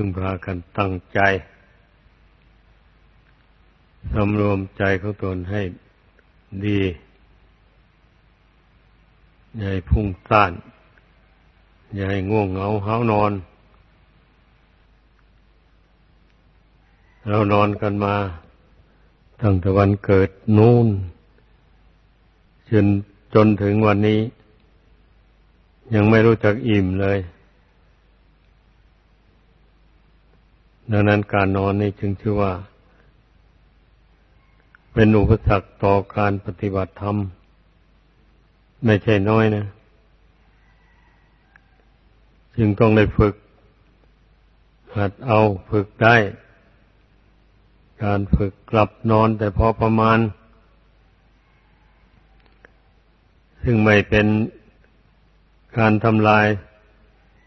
พึ่งพากันตั้งใจสำรวมใจของตนให้ดีอย่าให้พุ่งซ่าน อย่าให้ง่วงเหงาห้านอน เรานอนกันมาตั้งแต่วันเกิดนู่นจนจนถึงวันนี้ ยังไม่รู้จักอิ่มเลย ดังนั้นการนอนนี่จึงชื่อว่า เป็นอุปสรรคต่อการปฏิบัติธรรม ไม่ใช่น้อยนะ จึงต้องได้ฝึก หัดเอาฝึกได้ การฝึกกลับนอนแต่พอประมาณ ซึ่งไม่เป็นการทำลาย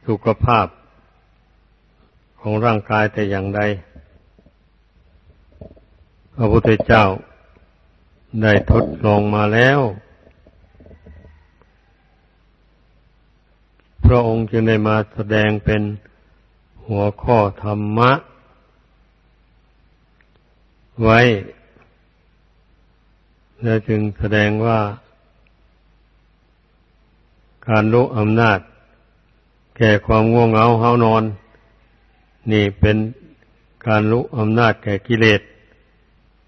สุขภาพ ของร่างกายแต่อย่างใด พระพุทธเจ้าได้ทดลองมาแล้ว พระองค์จึงได้มาแสดงเป็นหัวข้อธรรมะ ไว้ และจึงแสดงว่าการลุกอำนาจ แก่ความง่วงเหงาเฮานอน นี่เป็นการรู้อำนาจแก่กิเลส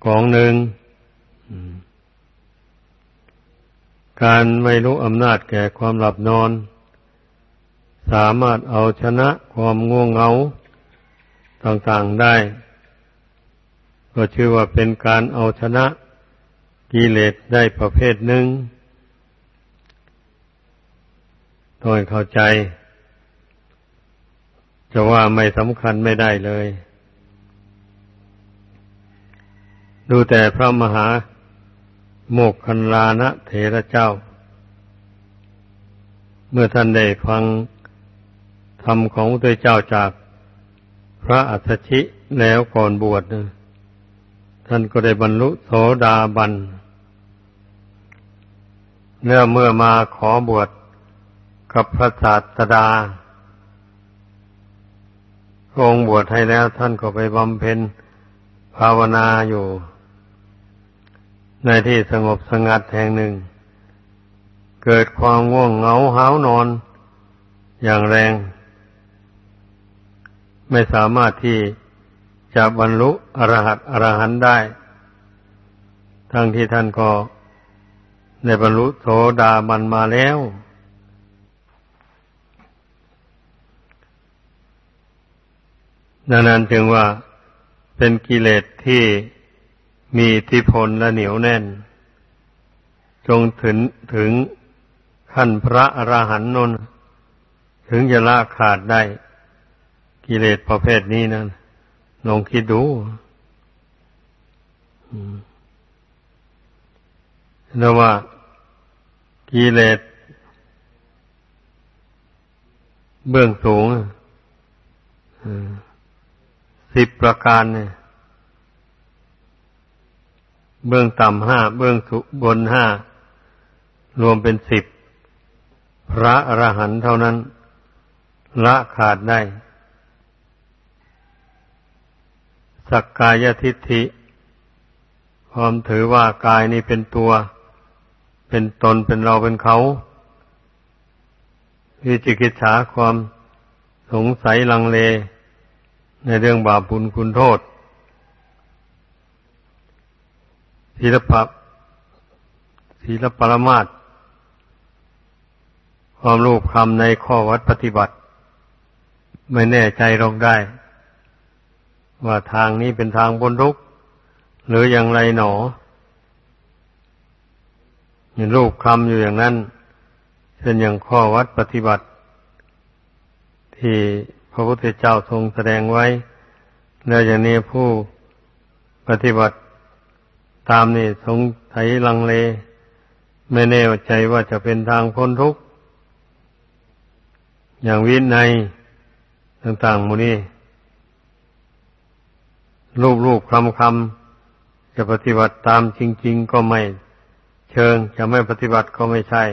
กองหนึ่ง การไม่รู้อำนาจแก่ความหลับนอน สามารถเอาชนะความง่วงเหงาต่างๆได้ ก็ชื่อว่าเป็นการเอาชนะกิเลสได้ประเภทหนึ่งต้องเข้าใจ จะว่าไม่สำคัญไม่ได้เลย ดูแต่พระมหาโมกขันลานะเถระเจ้า เมื่อท่านได้ฟังธรรมของพระเจ้าจากพระอัสสชิแล้วก่อนบวชท่านก็ได้บรรลุโสดาบันเนื่อเมื่อมาขอบวชกับพระศาสดา พระองค์บวชให้แล้วท่านก็ไปบำเพ็ญภาวนาอยู่ ในที่สงบสงัดแห่งหนึ่ง เกิดความง่วงเหงาหาวนอน อย่างแรง ไม่สามารถที่จะบรรลุอรหัตอรหันได้ ทั้งที่ท่านก็ในบรรลุโสดาบันมาแล้ว ดังนั้นจึงว่าเป็นกิเลสที่มีอิทธิพลและเหนียวแน่น จงถึงถึงขั้นพระอราหันต์นนถึงจะละขาดได้ กิเลสประเภทนี้นั้นลองคิดดูนะว่ากิเลสเบื้องสูง สิบประการเนี่ย เบื้องต่ำห้าเบื้องสุบนห้ารวมเป็นสิบพระอรหันต์เท่านั้น ละขาดได้ สักกายทิฏฐิความถือว่ากายนี้เป็นตัว เป็นตนเป็นเราเป็นเขาวิจิกิจฉาความสงสัยลังเล ในเรื่องบาปบุญคุณโทษศีลปะศีลปรมาตความรู้คำในข้อวัดปฏิบัติ ไม่แน่ใจลงได้ ว่าทางนี้เป็นทางบนทุกหรืออย่างไรหนอเห็นรูปคำอยู่อย่างนั้นเช่นอย่างข้อวัดปฏิบัติ ที่ พระพุทธเจ้าทรงแสดงไว้ แล้วอย่างนี้ผู้ปฏิบัติตามนี่สงสัยลังเล ไม่แน่ใจว่าจะเป็นทางพ้นทุกข์ อย่างวินัยต่างๆมูนี้รูปรูปคำคำจะปฏิบัติตามจริง ๆ ก็ไม่เชิง จะไม่ปฏิบัติก็ไม่ใช่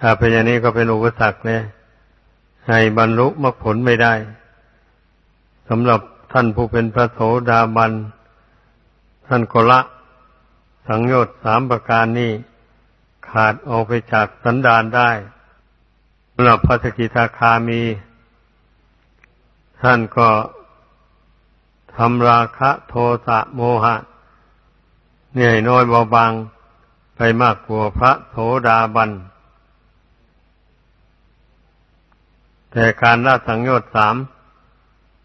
ถ้าเป็นอย่างนี้ก็เป็นอุปสรรคเนี่ย ให้บรรลุมรรคผลไม่ได้สำหรับท่านผู้เป็นพระโสดาบัน ท่านก็ละ สังโยชน์สามประการนี้ขาดออกไปจากสันดานได้สำหรับพระสกิทาคามี ท่านก็ทำราคะโทสะโมหะเหนื่อยน้อยเบาบางไปมากกว่าพระโสดาบัน แต่การละสังโยชน์สาม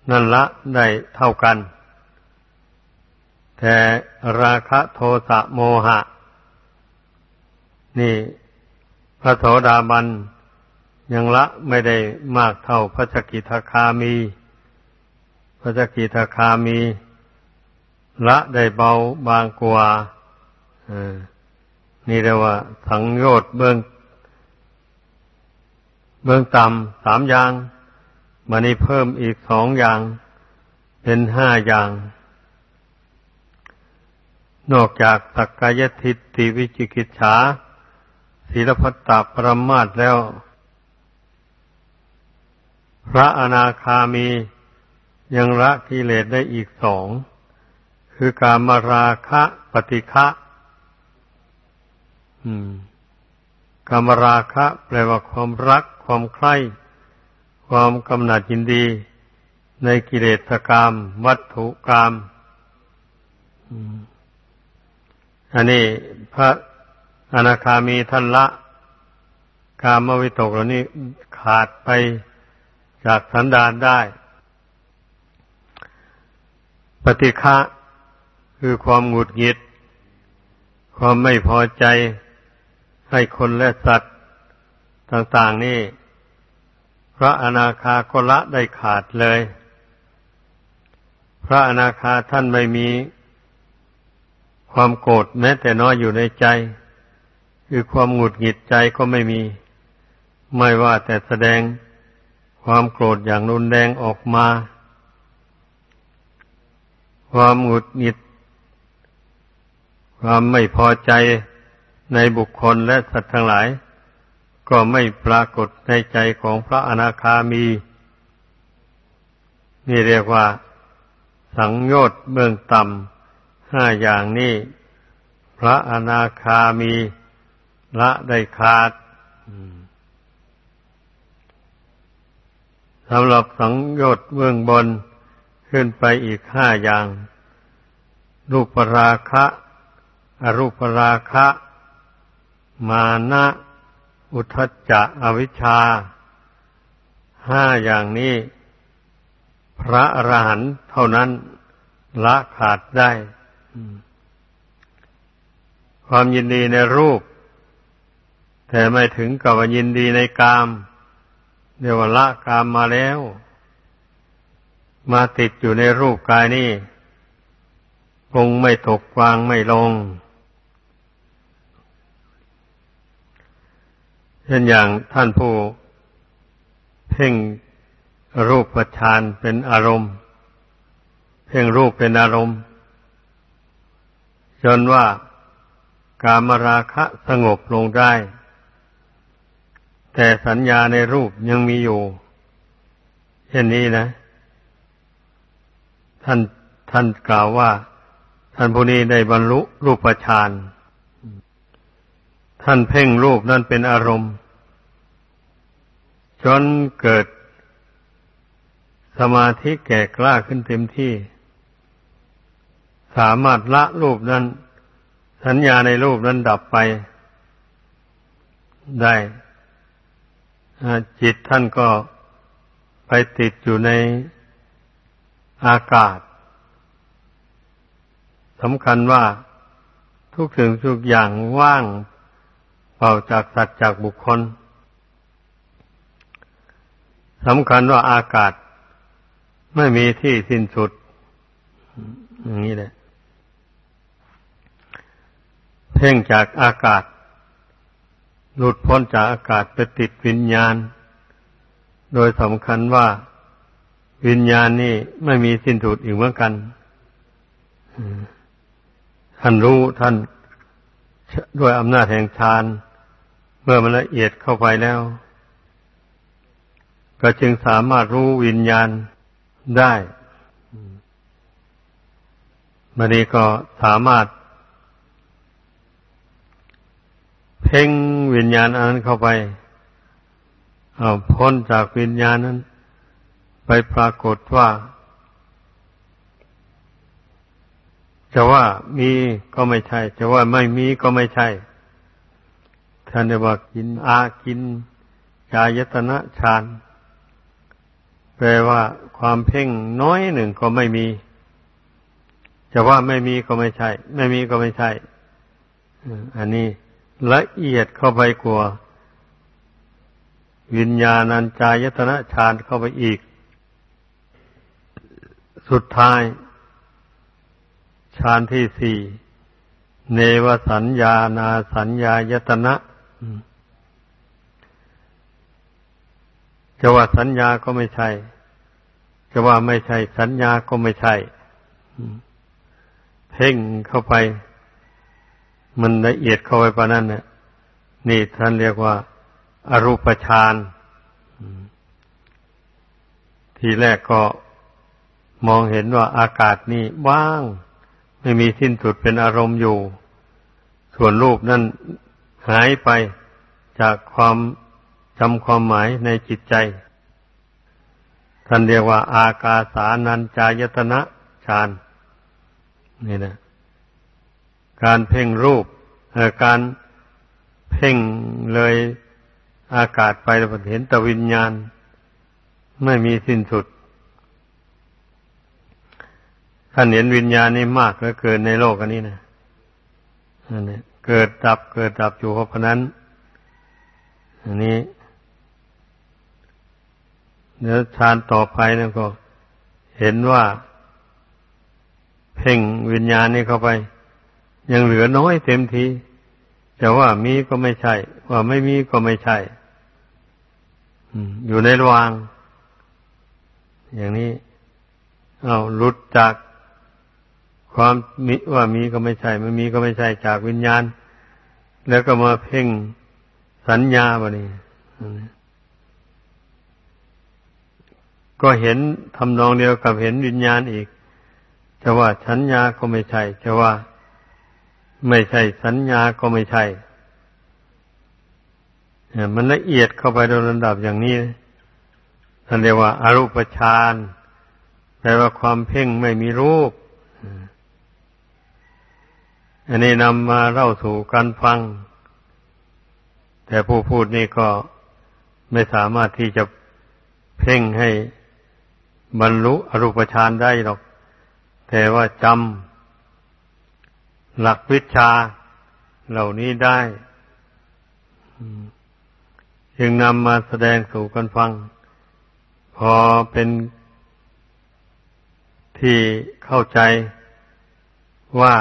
นั่นละได้เท่ากัน แต่ราคะโทสะโมหะ นี่พระโสดาบันยังละไม่ได้มากเท่าพระสกิทาคามี พระสกิทาคามี ละได้เบาบางกว่านี่เรียกว่าสังโยชน์เบื้อง เบื้องต่ำสามอย่างมานี้เพิ่มอีกสองอย่าง เป็นห้าอย่าง นอกจากสักกายทิฏฐิวิจิกิจฉาศีลพัตตปรมาตแล้ว พระอนาคามียังละกิเลสได้อีกสอง คือการมาราคะปฏิฆะ กามราคะ แปลว่าความรัก ความใคร่ความกำหนัดยินดี ในกิเลสกรรมวัตถุกรรมอันนี้พระอนาคามีท่านละกามวิตกเหล่านี้ขาดไปจากสันดานได้ ปฏิฆะคือความหงุดหงิด ความไม่พอใจ ให้คนและสัตว์ต่างๆนี่ พระอนาคาก็ละได้ขาดเลย พระอนาคาท่านไม่มีความโกรธแม้แต่น้อยอยู่ในใจ คือความหงุดหงิดใจก็ไม่มี ไม่ว่าแต่แสดงความโกรธอย่างรุนแรงออกมา ความหงุดหงิด ความไม่พอใจ ในบุคคลและสัตว์ทั้งหลาย ก็ไม่ปรากฏในใจของพระอนาคามี นี่เรียกว่า สังโยชน์เบื้องต่ำห้าอย่างนี้พระอนาคามีละได้ขาดสำหรับสังโยชน์เบื้องบนขึ้นไปอีกห้าอย่าง รูปราคะ อรูปราคะ มานะ อุทจจะ อวิชชา ห้าอย่างนี้ พระอรหันต์เท่านั้นละขาดได้ ความยินดีในรูป แต่ไม่ถึงกับยินดีในกาม เดี๋ยวละกามมาแล้ว มาติดอยู่ในรูปกายนี่คงไม่ตกวางไม่ลง ช่นอย่างท่านผู้เพ่งรูปฌานเป็นอารมณ์ เพ่งรูปเป็นอารมณ์ จนว่ากามราคะสงบลงได้ แต่สัญญาในรูปยังมีอยู่ เช่นนี้นะ ท่านท่านกล่าวว่า ท่านผู้นี้ได้บรรลุรูปฌานท่านเพ่งรูปนั่นเป็นอารมณ์ จนเกิดสมาธิแก่กล้าขึ้นเต็มที่ สามารถละรูปนั้น สัญญาในรูปนั้นดับไปได้จิตท่านก็ไปติดอยู่ในอากาศสำคัญว่าทุกสิ่งทุกอย่างว่างเป่าจากสัตว์จากบุคคล สำคัญว่าอากาศไม่มีที่สิ้นสุด อย่างนี้แหละ เพ่งจากอากาศ หลุดพ้นจากอากาศไปติดวิญญาณ โดยสำคัญว่าวิญญาณนี่ไม่มีสิ้นสุดอีกเหมือนกัน ท่านรู้ท่านด้วยอำนาจแห่งฌาน เมื่อมันละเอียดเข้าไปแล้ว ก็จึงสามารถรู้วิญญาณได้มันนี้ก็สามารถ เพ่งวิญญาณอันนั้นเข้าไปาพ้นจากวิญญาณนั้น ไปปรากฏว่า จะว่ามีก็ไม่ใช่ จะว่าไม่มีก็ไม่ใช่ท่านเรียกว่ากินอากินกายตนะฌาน ปลว่าความเพ่งน้อยหนึ่งก็ไม่มี จะว่าไม่มีก็ไม่ใช่ ไม่มีก็ไม่ใช่อันนี้ละเอียดเข้าไปกว่าวิญญาณัญจายตนะฌานเข้าไปอีก สุดท้ายฌานที่สี่เนวสัญญานาสัญญายตนะจะว่าสัญญาก็ไม่ใช่ จะว่าไม่ใช่สัญญาก็ไม่ใช่เพ่งเข้าไป มันละเอียดเข้าไปปานนั้นเนี่ยนี่ท่านเรียกว่า อรูปฌานทีแรกก็มองเห็นว่าอากาศนี่ว่าง ไม่มีสิ้นสุดเป็นอารมณ์อยู่ ส่วนรูปนั้นหายไปจากความจำความหมายในจิตใจ ท่านเรียกว่า อากาสานัญจายตนะฌานนี่นะ การเพ่งรูปการเพ่งเลยอากาศไปแล้วเห็นแต่วิญญาณ ไม่มีสิ้นสุด ท่านเห็นวิญญาณนี่มากเหลือเกินในโลกอันนี้นะนนี้เกิดดับเกิดดับอยู่เพราะนั้น อันนี้ เนื้อฌานต่อไปนะก็ เห็นว่าเพ่งวิญญาณนี่เข้าไป ยังเหลือน้อยเต็มที แต่ว่ามีก็ไม่ใช่ ว่าไม่มีก็ไม่ใช่อยู่ในระวาง อย่างนี้ เอาหลุดจากความมีว่ามีก็ไม่ใช่ ไม่มีก็ไม่ใช่จากวิญญาณ แล้วก็มาเพ่งสัญญาบะนี่ ก็เห็นทำนองเดียวกับเห็นวิญญาณอีกจะว่าสัญญาก็ไม่ใช่จะว่าไม่ใช่สัญญาก็ไม่ใช่มันละเอียดเข้าไปโดยลำดับอย่างนี้ท่านเรียกว่าอารูปฌานแปลว่าความเพ่งไม่มีรูป อันนี้นำมาเล่าสู่กันฟัง แต่ผู้พูดนี่ก็ไม่สามารถที่จะเพ่งให้ บรรลุอรูปฌานได้หรอก แต่ว่าจำหลักวิชาเหล่านี้ได้ จึงนำมาแสดงสู่กันฟัง พอเป็นที่เข้าใจว่า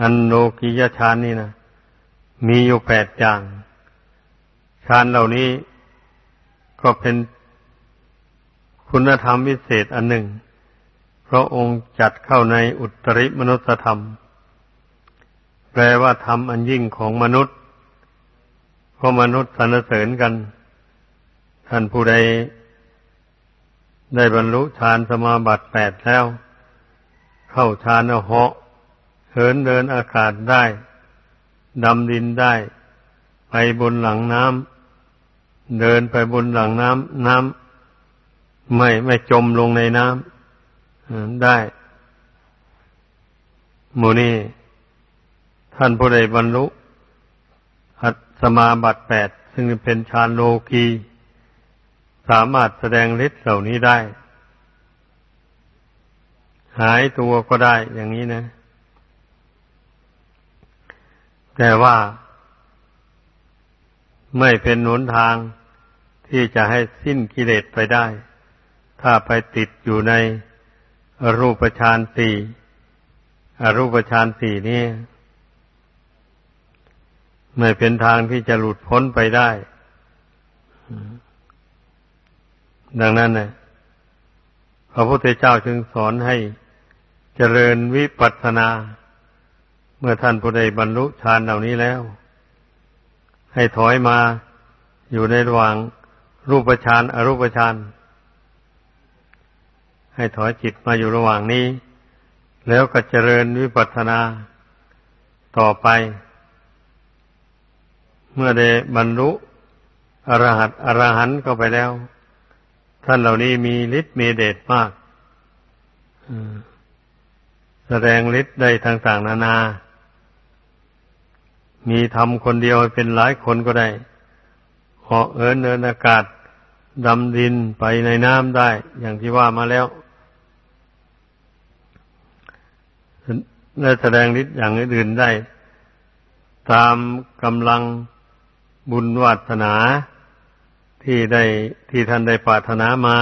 อันโลกิยฌานนี่นะมีอยู่แปดอย่างฌานเหล่านี้ก็เป็น คุณธรรมวิเศษอันหนึ่งเพราะองค์จัดเข้าในอุตริมนุสธรรม แปลว่าธรรมอันยิ่งของมนุษย์ เพราะมนุษย์สรรเสริญกัน ท่านผู้ใด ได้บรรลุฌานสมาบัติแปดแล้ว เข้าฌานอาเหาะเหินเดินอากาศได้ ดำดินได้ ไปบนหลังน้ำเดินไปบนหลังน้ำน้ำ ไม่ไม่จมลงในน้ำได้โมนี่ท่านผู้ใดบรรลุสมาบัติแปดซึ่งเป็นฌานโลกีสามารถแสดงฤทธิ์เหล่านี้ได้ หายตัวก็ได้อย่างนี้นะ แต่ว่าไม่เป็นหนทางที่จะให้สิ้นกิเลสไปได้ ถ้าไปติดอยู่ในรูปฌานสี่อรูปฌานสี่นี้ไม่เป็นทางที่จะหลุดพ้นไปได้ ดังนั้นนะพระพุทธเจ้าจึงสอนให้เจริญวิปัสสนา เมื่อท่านผู้ใดบรรลุฌานเหล่านี้แล้ว ให้ถอยมาอยู่ในระหว่างรูปฌานอรูปฌาน ให้ถอยจิตมาอยู่ระหว่างนี้ แล้วก็เจริญวิปัสสนาต่อไป เมื่อได้บรรลุอรหัตอรหันต์ก็ไปแล้ว ท่านเหล่านี้มีฤทธิ์มีเดชมากแสดงฤทธิ์ได้ทางต่างนานา มีทำคนเดียวเป็นหลายคนก็ได้เหาะเอินเดินอากาศดำดินไปในน้ำได้ อย่างที่ว่ามาแล้ว และแสดงฤทธิ์อย่างอื่นได้ ตามกำลังบุญวัฒนาที่ได้ที่ท่านได้ปรารถนามา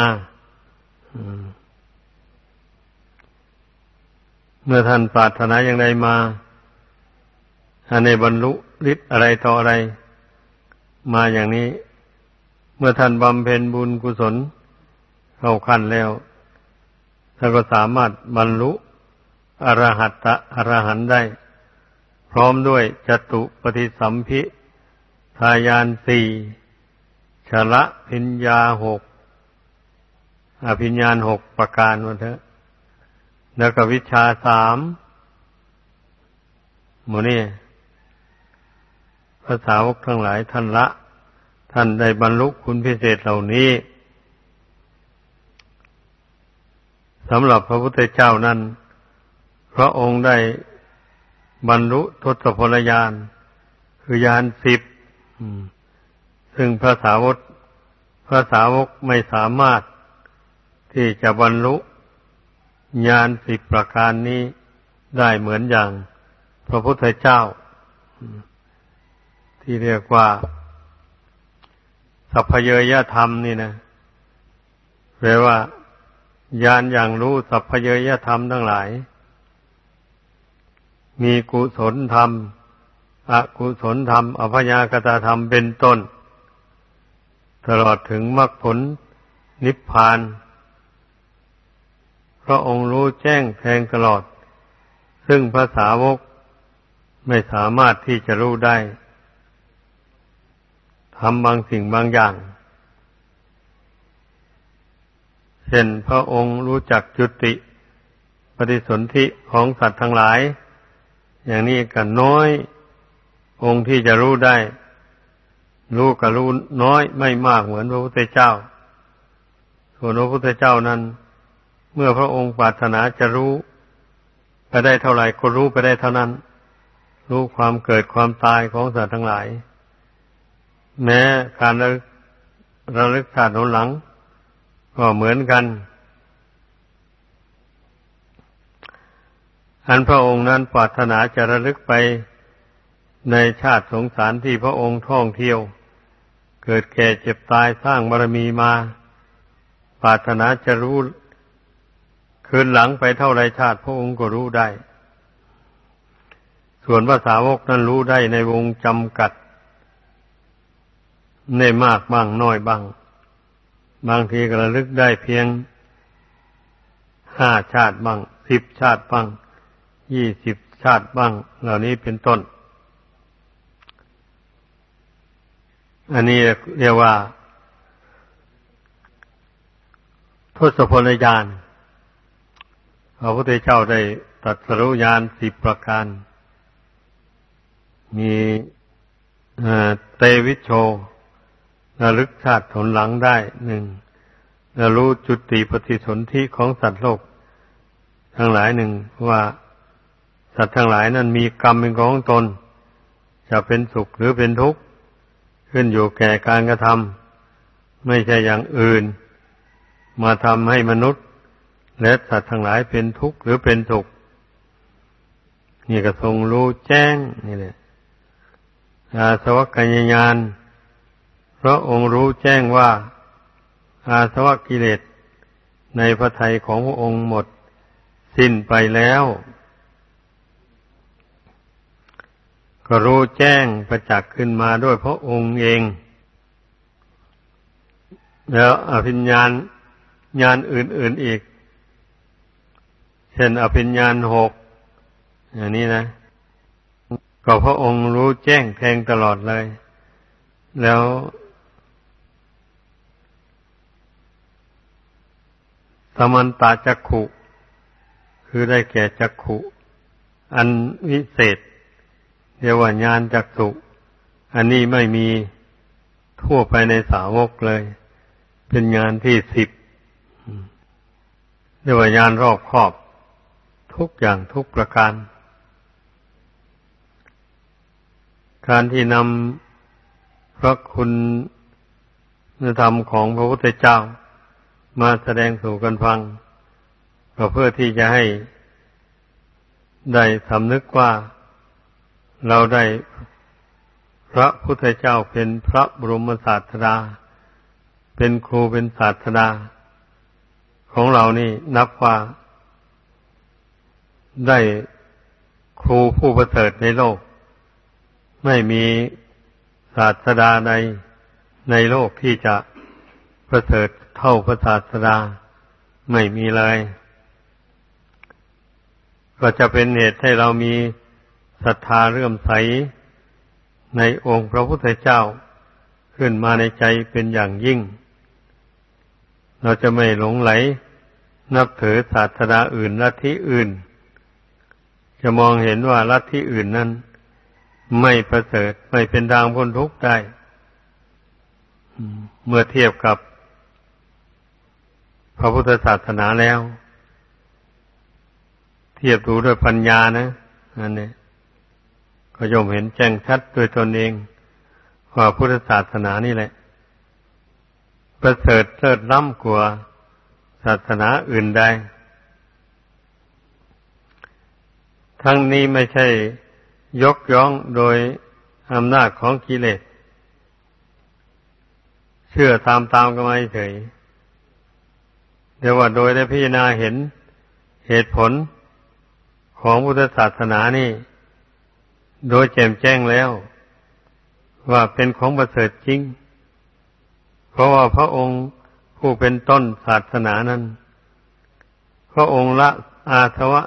เมื่อท่านปรารถนาอย่างใดมาท่านในบรรลุฤทธิ์อะไรต่ออะไร มาอย่างนี้ เมื่อท่านบำเพ็ญบุญกุศลเข้าขั้นแล้วท่านก็สามารถบรรลุ อรหัตตะอรหันได้ พร้อมด้วยจตุปฏิสัมพิทายานสี่ชละพิญญาหกอภิญญาหกประการวันเถอะแล้วก็วิชาสามโมนี่ภาษาวกทั้งหลายท่านละ ท่านได้บรรลุคุณพิเศษเหล่านี้สำหรับพระพุทธเจ้านั้น พระองค์ได้บรรลุทศพลยาน คือ ยานสิบซึ่งพระสาวกพระสาวกไม่สามารถที่จะบรรลุญาณสิบประการนี้ได้เหมือนอย่างพระพุทธเจ้า ที่เรียกว่าสัพเพเยยธรรมนี่นะแปลว่าญาณอย่างรู้สัพเพเยยธรรมทั้งหลาย มีกุศลธรรม อกุศลธรรม อภยากตาธรรมเป็นต้น ตลอดถึงมรรคผลนิพพาน พระองค์รู้แจ้งแทงตลอด ซึ่งภาษาวกไม่สามารถที่จะรู้ได้ทำบางสิ่งบางอย่าง เช่นพระองค์รู้จักจุติ ปฏิสนธิของสัตว์ทั้งหลาย อย่างนี้กันน้อย องค์ที่จะรู้ได้ รู้กับรู้น้อยไม่มากเหมือนพระพุทธเจ้า ส่วนพระพุทธเจ้านั้น เมื่อพระองค์ปรารถนาจะรู้ ไปได้เท่าไหร่ก็รู้ไปได้เท่านั้น รู้ความเกิดความตายของสัตว์ทั้งหลาย แม้การระระลึกชาติหนหลัง ก็เหมือนกัน อันพระองค์นั้นปรารถนาจะระลึกไปในชาติสงสารที่พระองค์ท่องเที่ยว เกิดแก่เจ็บตายสร้างบารมีมา ปรารถนาจะรู้คืนหลังไปเท่าไรชาติพระองค์ก็รู้ได้ ส่วนภาษาวกนั้นรู้ได้ในวงจำกัด ในมากบ้างน้อยบ้าง บางทีก็ระลึกได้เพียงห้าชาติบ้างสิบชาติบ้าง ยี่สิบชาติบ้าง เหล่านี้เป็นต้น อันนี้เรียกว่า ทศพลยานพระพุทธเจ้าได้ตัดสรุญาณสิบประการ มีเตวิชโชระลึกชาติผลหลังได้หนึ่งระรู้จุติปฏิสนธิของสัตว์โลก ทั้งหลายหนึ่งว่า สัตว์ทั้งหลายนั้นมีกรรมเป็นของตน จะเป็นสุขหรือเป็นทุกข์ ขึ้นอยู่แก่การกระทำไม่ใช่อย่างอื่น มาทำให้มนุษย์ และสัตว์ทั้งหลายเป็นทุกข์หรือเป็นสุขนี่ก็ทรงรู้แจ้งนี่แหละอาสวัคยญาณพระองค์รู้แจ้งว่า อาสวะกิเลสในพระทัยของพระองค์หมด สิ้นไปแล้ว ก็รู้แจ้งประจักษ์ขึ้นมาด้วยพระองค์เอง แล้วอภิญญาณญาณอื่น ๆอีก เช่นอภิญญาณหกอย่างนี้นะ ก็พระองค์รู้แจ้งแทงตลอดเลย แล้วสมันตาจักขุ คือได้แก่จักขุ อันวิเศษ เรียกว่าญาณจักสุอันนี้ไม่มีทั่วไปในสาวกเลย เป็นงานที่สิบเรียกว่างานรอบครอบ ทุกอย่างทุกประการ การที่นำพระคุณธรรมของพระพุทธเจ้า มาแสดงสู่กันฟัง ก็เพื่อที่จะให้ได้สำนึกว่า เราได้พระพุทธเจ้าเป็นพระบรมศาสดา เป็นครูเป็นศาสดา ของเรานี่นับว่าได้ครูผู้ประเสริฐในโลก ไม่มีศาสดาในในโลกที่จะประเสริฐเท่าพระศาสดาไม่มีเลย ก็จะเป็นเหตุให้เรามี ศรัทธาเรื่มใสในองค์พระพุทธเจ้าขึ้นมาในใจเป็นอย่างยิ่ง เราจะไม่หลงไหล นับถือศาสนาอื่นลัทธิอื่น จะมองเห็นว่าลัทธิอื่นนั้น ไม่ประเสริฐไม่เป็นทางพ้นทุกข์ได้ เมื่อเทียบกับพระพุทธศาสนาแล้ว เทียบดูด้วยปัญญานะอันนี้ ก็ย่อมเห็นแจ้งชัดด้วยตนเองว่าพุทธศาสนานี่แหละ ประเสริฐเลิศล้ำกว่าศาสนาอื่นใด ทั้งนี้ไม่ใช่ยกย่องโดยอำนาจของกิเลส เชื่อตามตามกันมาเฉยเดี๋ยวว่าโดยได้พิจารณาเห็นเหตุผลของพุทธศาสนานี่ โดยแจ่มแจ้งแล้ว ว่าเป็นของประเสริฐจริง เพราะว่าพระองค์ผู้เป็นต้นศาสนานั้น พระองค์ละอาสวะ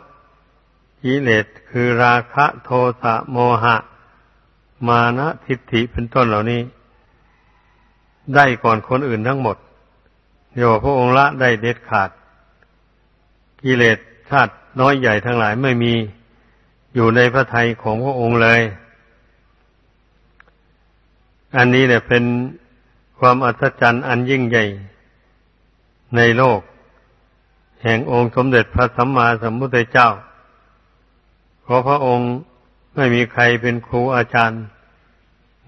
กิเลสคือราคะโทสะโมหะ มานะทิฏฐิเป็นต้นเหล่านี้ ได้ก่อนคนอื่นทั้งหมดเดี๋ยวพระองค์ละได้เด็ดขาด กิเลสชาติน้อยใหญ่ทั้งหลายไม่มี อยู่ในพระทัยของพระองค์เลย อันนี้เนี่ยเป็นความอัศจรรย์อันยิ่งใหญ่ ในโลก แห่งองค์สมเด็จพระสัมมาสัมพุทธเจ้า เพราะพระองค์ไม่มีใครเป็นครูอาจารย์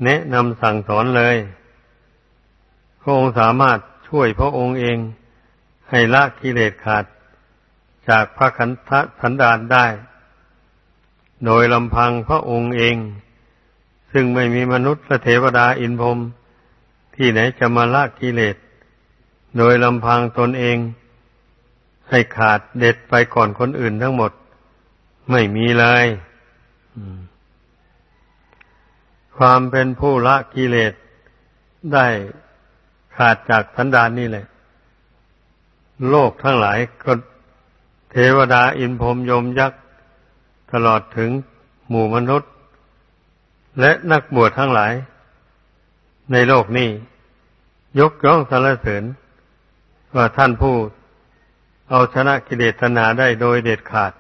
แนะนำสั่งสอนเลย พระองค์สามารถช่วยพระองค์เองให้ละกิเลสขาด จากพระขันธสันดานได้ โดยลำพังพระองค์เอง ซึ่งไม่มีมนุษย์และเทวดาอินพรมที่ไหนจะมาละกิเลส โดยลำพังตนเอง ให้ขาดเด็ดไปก่อนคนอื่นทั้งหมด ไม่มีเลยความเป็นผู้ละกิเลสได้ขาดจากสันดานนี่แหละ โลกทั้งหลายก็เทวดาอินพรมยมยักษ ตลอดถึงหมู่มนุษย์ และนักบวชทั้งหลาย ในโลกนี้ ยกย่องสรรเสริญว่าท่านผู้เอาชนะกิเลสตนาได้โดยเด็ดขาด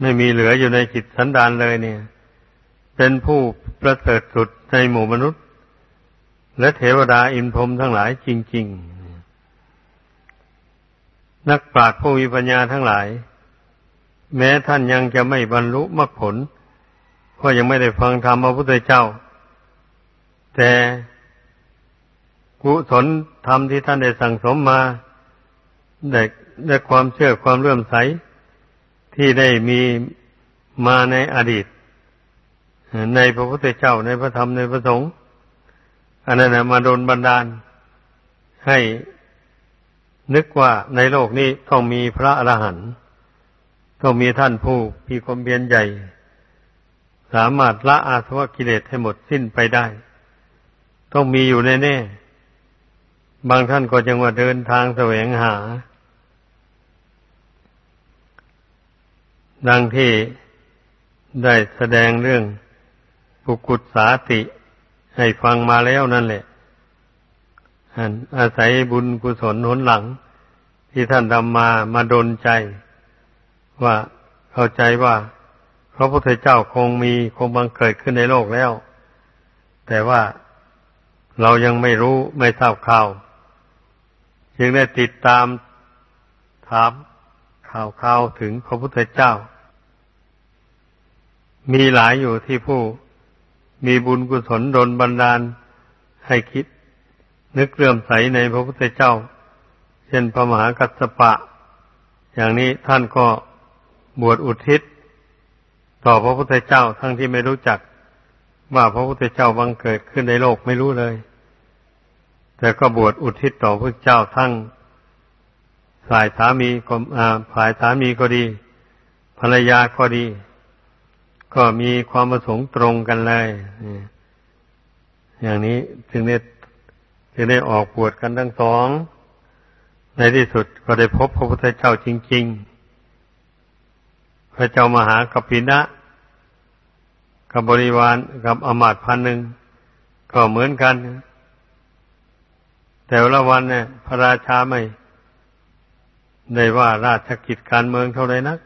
ไม่มีเหลืออยู่ในจิตสันดานเลยเนี่ย เป็นผู้ประเสริฐสุดในหมู่มนุษย์ และเทวดาอินพรมทั้งหลายจริง ๆ นักปราชญ์ผู้มีปัญญาทั้งหลาย แม้ท่านยังจะไม่บรรลุมรรคผลเพราะยังไม่ได้ฟังธรรมพระพุทธเจ้า แต่กุศลธรรมที่ท่านได้สั่งสมมาได้ได้ความเชื่อความเลื่อมใส ที่ได้มีมาในอดีต ในพระพุทธเจ้าในพระธรรมในพระสงฆ์อันนั้นมาโดนบันดาล ให้นึกว่าในโลกนี้ต้องมีพระอรหันต์ ต้องมีท่านผู้มีความเพียรใหญ่ สามารถละอาสวะกิเลสให้หมดสิ้นไปได้ ต้องมีอยู่แน่ๆ บางท่านก็ยังว่าเดินทางแสวงหา ดังที่ได้แสดงเรื่องปุกุศสาติให้ฟังมาแล้วนั่นแหละอาศัยบุญกุศลหนหลัง ที่ท่านทำมามาดนใจ ว่าเข้าใจว่าพระพุทธเจ้าคงมีคงบังเกิดขึ้นในโลกแล้ว แต่ว่าเรายังไม่รู้ไม่ทราบข่าว จึงได้ติดตามถามข่าวข่าวถึงพระพุทธเจ้า มีหลายอยู่ที่ผู้มีบุญกุศลดลบันดาลให้คิด นึกเลื่อมใสในพระพุทธเจ้า เช่นพระมหากัสสปะ อย่างนี้ท่านก็ บวชอุทิศ ต่อพระพุทธเจ้าทั้งที่ไม่รู้จัก ว่าพระพุทธเจ้าบังเกิดขึ้นในโลกไม่รู้เลย แต่ก็บวชอุทิศต่อพระเจ้าทั้งฝ่ายสามีก็ฝ่ายสามีก็ดี ภรรยาก็ดี ก็มีความประสงค์ตรงกันเลยอย่างนี้จึงได้จึงได้ออกบวชกันทั้งสอง ในที่สุดก็ได้พบพระพุทธเจ้าจริง ๆ พระเจ้ามหากปินะกับบริวารกับอมาตพันหนึ่งก็เหมือนกัน แต่ละวันเนี่ย พระราชาไม่ได้ว่าราชกิจการเมืองเท่าไรนัก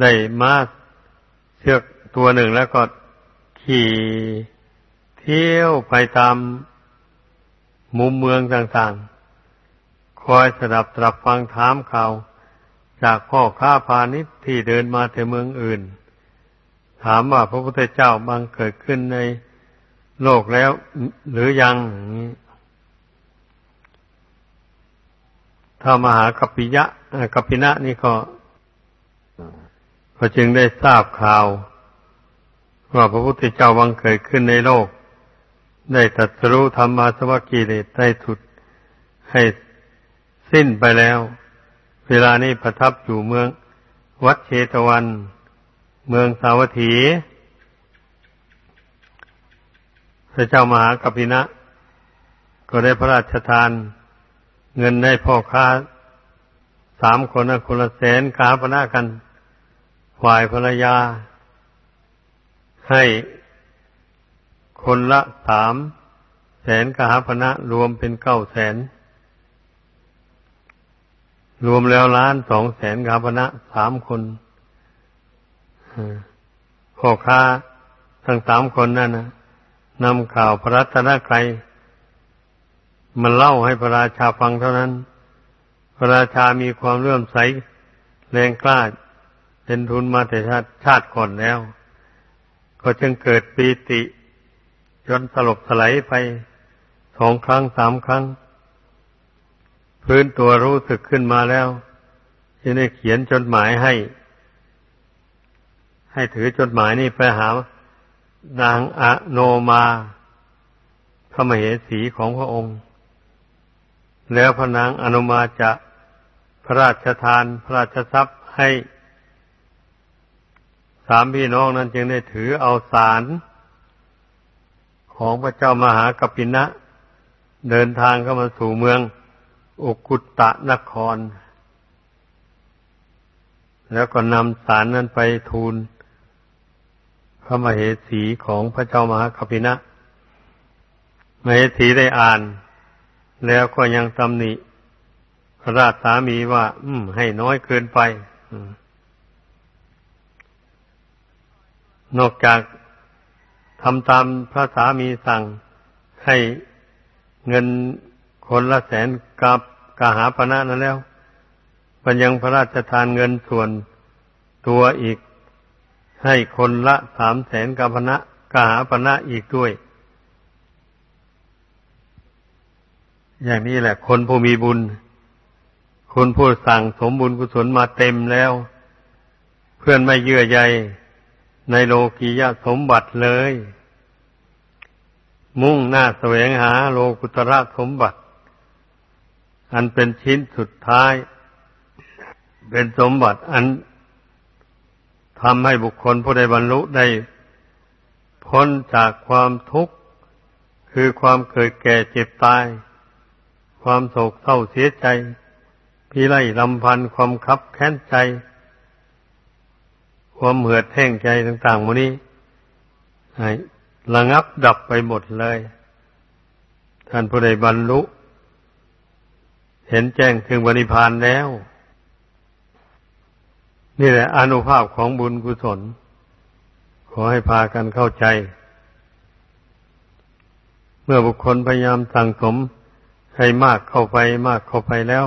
ได้มาเชือกตัวหนึ่งแล้วก็ขี่เที่ยวไปตามมุมเมืองต่างๆ คอยสดับตรับฟังถามข่าว จากพ่อค้าพาณิชย์ที่เดินมาแต่เมืองอื่น ถามว่าพระพุทธเจ้าบังเกิดขึ้นในโลกแล้วหรือยัง ถ้ามหากปิยะกปินะนี่ก็ก็จึงได้ทราบข่าว ว่าพระพุทธเจ้าวังเกิดขึ้นในโลก ได้ตัดรู้ธรรมาสวกิเลสได้ถุดให้สิ้นไปแล้ว เวลานี้ประทับอยู่เมืองวัดเชตวัน เมืองสาวัตถี พระเจ้ามหากัปินะ ก็ได้พระราชทาน เงินได้พ่อค้าสามคนคนละแสนกาพนากันฝ่ายภรรยา ให้คนละสามแสนกาพนะรวมเป็นเก้าแสน รวมแล้วล้านสองแสนกาพนะสามคนพ่อค้าทั้งสามคนนั่นนะนำข่าวพระรัตนกรัยมันเล่าให้พระราชาฟังเท่านั้น พระราชามีความเลื่อมใสแรงกล้าเป็นทุนมาแต่ชาติชาติก่อนแล้ว ก็จึงเกิดปีติจนสลบสลายไปสองครั้งสามครั้ง พื้นตัวรู้สึกขึ้นมาแล้วจึงได้เขียนจดหมายให้ ให้ถือจดหมายนี่ไปหานางอะโนมาพระมเหสีของพระองค์ แล้วพระนางอนุมาจะพระราชทานพระราชทรัพย์ให้สามพี่น้องนั้นจึงได้ถือเอาสารของพระเจ้ามหากัปปินะ เดินทางเข้ามาสู่เมือง อุกุตตะนคร แล้วก็นำสารนั้นไปทูล พระมเหสีของพระเจ้ามหากัปปินะมเหสีได้อ่าน แล้วก็ยังตำหนิพระราชสามีว่า อืม ให้น้อยเกินไปนอกจากทำตามพระสามีสั่งให้เงินคนละแสนกับ กาหาปณะนั้นแล้วปัญญังพระราชทานเงินส่วนตัวอีก ให้คนละสามแสนกาพณะกาหาปณะอีกด้วย อย่างนี้แหละ คนผู้มีบุญ คนผู้สั่งสมบุญกุศลมาเต็มแล้ว เพื่อนไม่เยื่อใยในโลกียะสมบัติเลย มุ่งหน้าแสวงหาโลกุตระสมบัติ อันเป็นชิ้นสุดท้าย เป็นสมบัติอันทำให้บุคคลผู้ใดบรรลุได้พ้นจากความทุกข์ คือความเกิดแก่เจ็บตาย ความโศกเศร้าเสียใจ พิไรลำพันธ์ความคับแค้นใจ ความเหือดแห้งใจต่างๆมนี้ให้ระงับดับไปหมดเลย ท่านผู้ใดบรรลุ เห็นแจ้งถึงบริพานแล้ว นี่แหละอนุภาพของบุญกุศล ขอให้พากันเข้าใจ เมื่อบุคคลพยายามสั่งสมให้มากเข้าไปมากเข้าไปแล้ว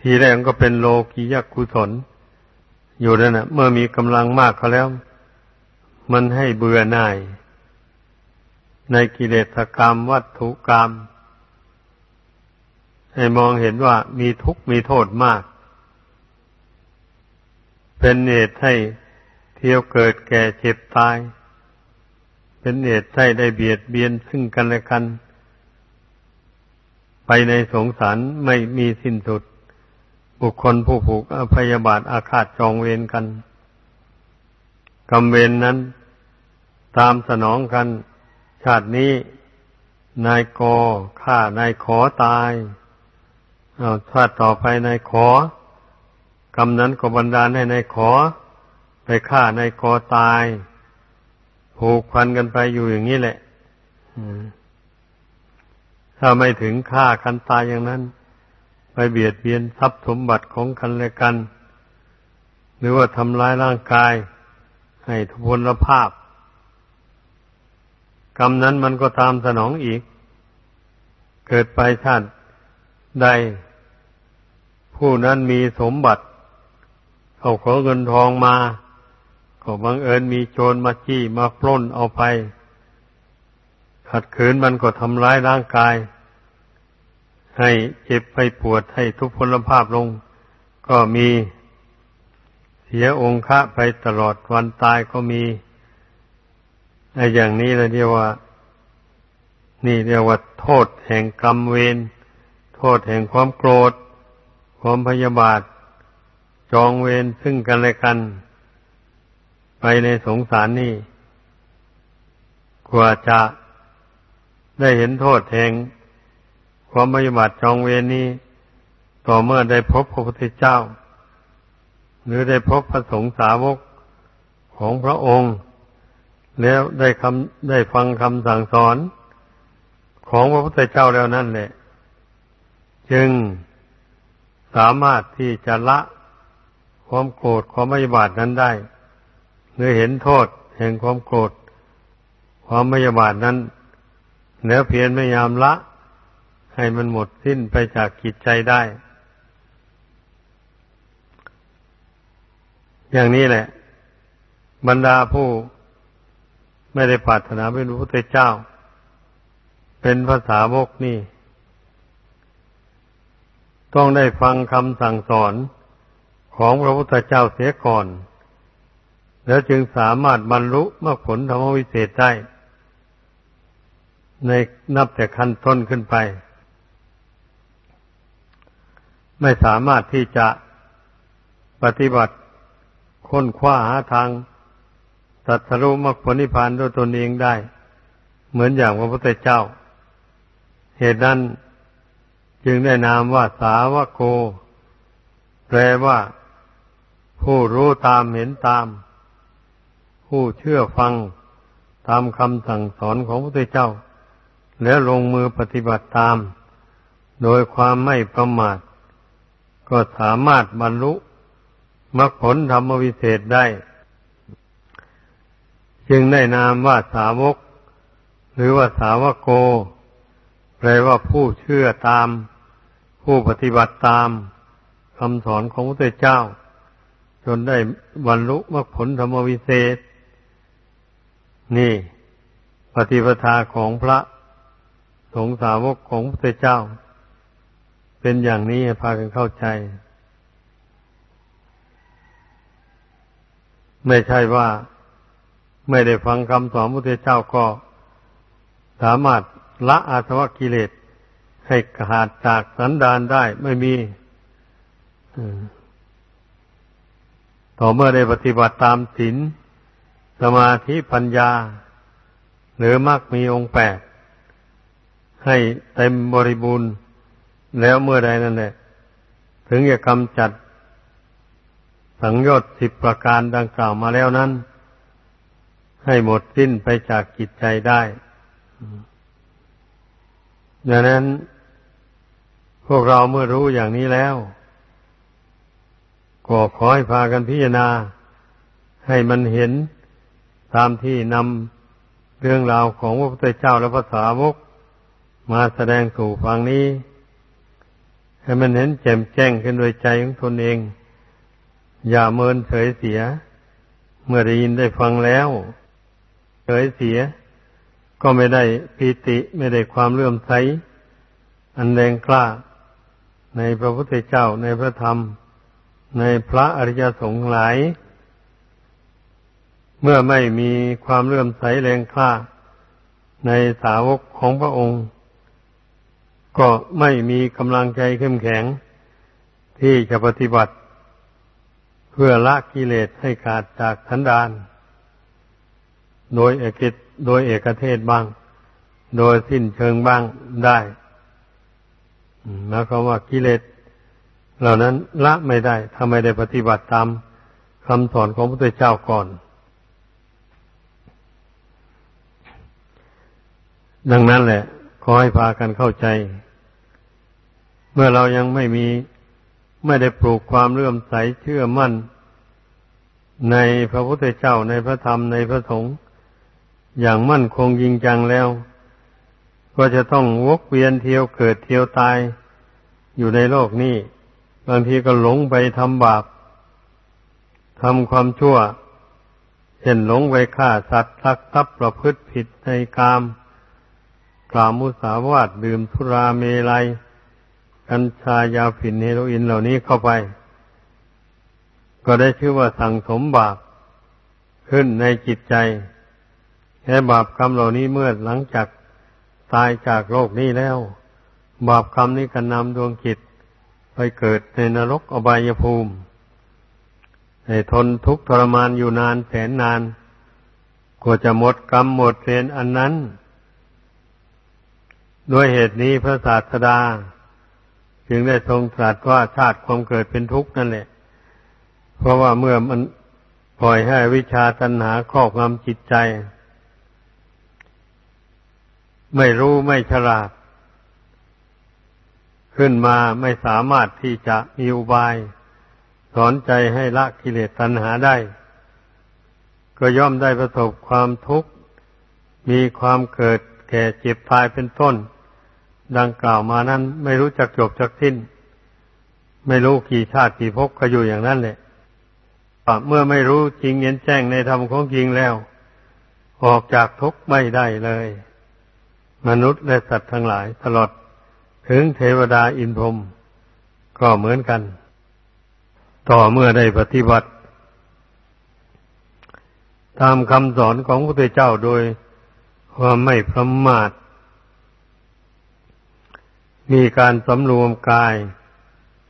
ทีแรกก็เป็นโลกียกุศล อยู่นั่นนะเมื่อมีกำลังมากเขาแล้ว มันให้เบื่อหน่าย ในกิเลสกรรมวัตถุกรรม ให้มองเห็นว่ามีทุกข์มีโทษมาก เป็นเหตุให้เที่ยวเกิดแก่เจ็บตาย เป็นเหตุให้ได้เบียดเบียนซึ่งกันและกัน ไปในสงสารไม่มีสิ้นสุด บุคคลผู้ผูกพยาบาทอาฆาตจองเวรกันกรรมเวรนนั้น ตามสนองกัน ชาตินี้ นายกอฆ่านายขอตาย ชาติต่อไปนายขอกรรมนั้นก็บันดาลให้นายขอ ไปฆ่านายกอตายผูกพันกันไปอยู่อย่างนี้แหละถ้าไม่ถึงฆ่ากันตายอย่างนั้น ไปเบียดเบียนทรัพย์สมบัติของกันและกัน หรือว่าทำร้ายร่างกาย ให้ทุพพลภาพ กรรมนั้นมันก็ตามสนองอีก เกิดไปชาติใด ผู้นั้นมีสมบัติเขาขอเงินทองมา ก็บังเอิญมีโจรมาจี้มาปล้นเอาไป ขัดขืนมันก็ทำร้ายร่างกาย ให้เจ็บให้ปวดให้ทุพพลภาพลง ก็มีเสียองค์ะไปตลอดวันตายก็มีไอ้อย่างนี้เราเรียกว่า นี่เรียกว่าโทษแห่งกรรมเวรโทษแห่งความโกรธ ความพยาบาท จองเวรซึ่งกันและกัน ไปในสงสารนี่กว่าจะได้เห็นโทษแห่งความปฏิบัติจองเวรนี้ ต่อเมื่อได้พบพระพุทธเจ้า หรือได้พบพระสงฆ์สาวกของพระองค์ แล้วได้คำได้ฟังคำสั่งสอนของพระพุทธเจ้าแล้วนั่นแหละ จึง สามารถที่จะละความโกรธความไม่บาทนั้นได้หรือเห็นโทษแห่งความโกรธ ความไม่ยบาทนั้นแล้วเพียรพยายามละ ให้มันหมดสิ้นไปจากกิจใจได้ อย่างนี้แหละ บรรดาผู้ไม่ได้ปรารถนาเป็นพระพุทธเจ้า เป็นภาษาวกนี่ ต้องได้ฟังคำสั่งสอนของพระพุทธเจ้าเสียก่อน แล้วจึงสามารถบรรลุมรรคผลธรรมวิเศษได้ ในนับแต่ขั้นต้นขึ้นไป ไม่สามารถที่จะปฏิบัติค้นคว้าหาทางตัดสรุมรรคผลนิพพานด้วยตนเองได้ เหมือนอย่างพระพุทธเจ้า เหตุนั้น จึงได้นามว่าสาวโก แปลว่า ผู้รู้ตามเห็นตาม ผู้เชื่อฟังตามคำสั่งสอนของพระพุทธเจ้า แล้วลงมือปฏิบัติตาม โดยความไม่ประมาท ก็สามารถบรรลุมรรคผลธรรมวิเศษได้ จึงได้นามว่าสาวก หรือว่าสาวโก แปลว่าผู้เชื่อตาม ผู้ปฏิบัติตามคำสอนของพระเจ้า จนได้บรรลุมรรคผลธรรมวิเศษ นี่ ปฏิปทาของพระสงสาวกของพระเจ้า เป็นอย่างนี้พากันเข้าใจ ไม่ใช่ว่าไม่ได้ฟังคำสอนพระเจ้าก็สามารถละอาสวะกิเลส ให้ขาดจากสันดานได้ไม่มีต่อเมื่อได้ปฏิบัติตามศีลสมาธิปัญญา หรือมรรคมีองค์แปด ให้เต็มบริบูรณ์แล้วเมื่อใดนั่นแหละ ถึงจะกำจัด สังโยชน์สิบประการดังกล่าวมาแล้วนั้น ให้หมดสิ้นไปจากกิจใจได้ดังนั้น พวกเราเมื่อรู้อย่างนี้แล้ว ก็ขอให้พากันพิจารณา ให้มันเห็นตามที่นำเรื่องราวของพระพุทธเจ้าและพระสาวก มาแสดงสู่ฟังนี้ ให้มันเห็นแจ่มแจ้งขึ้นโดยใจของตนเอง อย่าเมินเฉยเสีย เมื่อได้ยินได้ฟังแล้วเฉยเสีย ก็ไม่ได้ปีติไม่ได้ความเลื่อมใสอันแรงกล้า ในพระพุทธเจ้าในพระธรรม ในพระอริยสงฆ์หลาย เมื่อไม่มีความเลื่อมใสแรงกล้าในสาวกของพระองค์ ก็ไม่มีกำลังใจเข้มแข็ง ที่จะปฏิบัติ เพื่อละกิเลสให้ขาดจากทันดาน โดยเอกิโดยเอกเทศบ้าง โดยสิ้นเชิงบ้างได้ หมายความว่ากิเลสเหล่านั้นละไม่ได้ถ้าไม่ได้ปฏิบัติตามคำสอนของพระพุทธเจ้าก่อน ดังนั้นแหละ ขอให้พากันเข้าใจ เมื่อเรายังไม่มีไม่ได้ปลูกความเลื่อมใสเชื่อมั่น ในพระพุทธเจ้าในพระธรรมในพระสงฆ์อย่างมั่นคงจริงจังแล้ว ก็จะต้องวกเวียนเที่ยวเกิดเที่ยวตายอยู่ในโลกนี้บางทีก็หลงไปทำบาปทำความชั่วเช่นหลงไปฆ่าสัตว์ทักทรัพย์ประพฤติผิดในกามกล่าวมุสาวาทดื่มสุราเมลัย กัญชายาฝิ่นเฮโรอีนเหล่านี้เข้าไป ก็ได้ชื่อว่าสั่งสมบาปขึ้นในจิตใจแค่บาปกรรมเหล่านี้เมื่อหลังจาก ตายจากโลกนี้แล้ว บาปกรรมนี้ก็นำดวงจิตไปเกิดในนรกอบายภูมิให้ทนทุกข์ทรมานอยู่นานแสนนานกว่าจะหมดกรรมหมดเวรอันนั้น ด้วยเหตุนี้พระศาสดา จึงได้ทรงตรัสว่าชาติความเกิดเป็นทุกข์นั่นแหละ เพราะว่าเมื่อมันปล่อยให้วิชาตัณหาครอบงำจิตใจ ไม่รู้ไม่ฉลาด ขึ้นมาไม่สามารถที่จะมีอุบาย สอนใจให้ละกิเลสตัณหาได้ ก็ย่อมได้ประสบความทุกข์ มีความเกิดแก่เจ็บตายเป็นต้น ดังกล่าวมานั้นไม่รู้จักจบจักสิ้น ไม่รู้กี่ชาติกี่ภพก็อยู่อย่างนั้นแหละเมื่อไม่รู้จริงเห็นแจ้งในธรรมของจริงแล้ว ออกจากทุกข์ไม่ได้เลย มนุษย์และสัตว์ทั้งหลาย ตลอดถึงเทวดาอินพรมก็เหมือนกัน ต่อเมื่อได้ปฏิบัติ ตามคำสอนของพระพุทธเจ้าโดยความไม่ประมาท มีการสำรวมกาย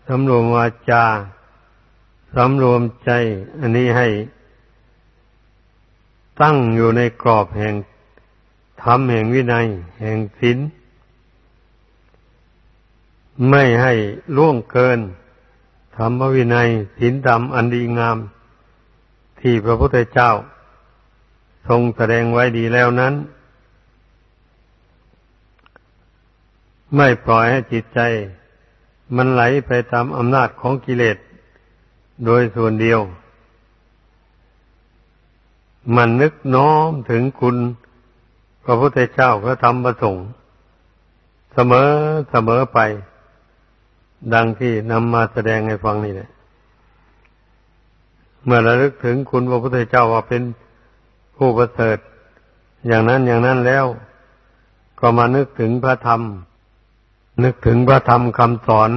สำรวมวาจาสำรวมใจ อันนี้ให้ตั้งอยู่ในกรอบแห่ง ธรรมแห่งวินัย แห่งศีลไม่ให้ล่วงเกิน ธรรมวินัยศีลธรรมอันดีงาม ที่พระพุทธเจ้า ทรงแสดงไว้ดีแล้วนั้น ไม่ปล่อยให้จิตใจ มันไหลไปตามอำนาจของกิเลสโดยส่วนเดียว มันนึกน้อมถึงคุณ พระพุทธเจ้าก็ทำประสงค์เสมอเสมอไป ดังที่นำมาแสดงให้ฟังนี่แหละเมื่อระลึกถึงคุณพระพุทธเจ้าว่าเป็นผู้ประเสริฐ อย่างนั้นอย่างนั้นแล้ว ก็มานึกถึงพระธรรม นึกถึงพระธรรมคำสอน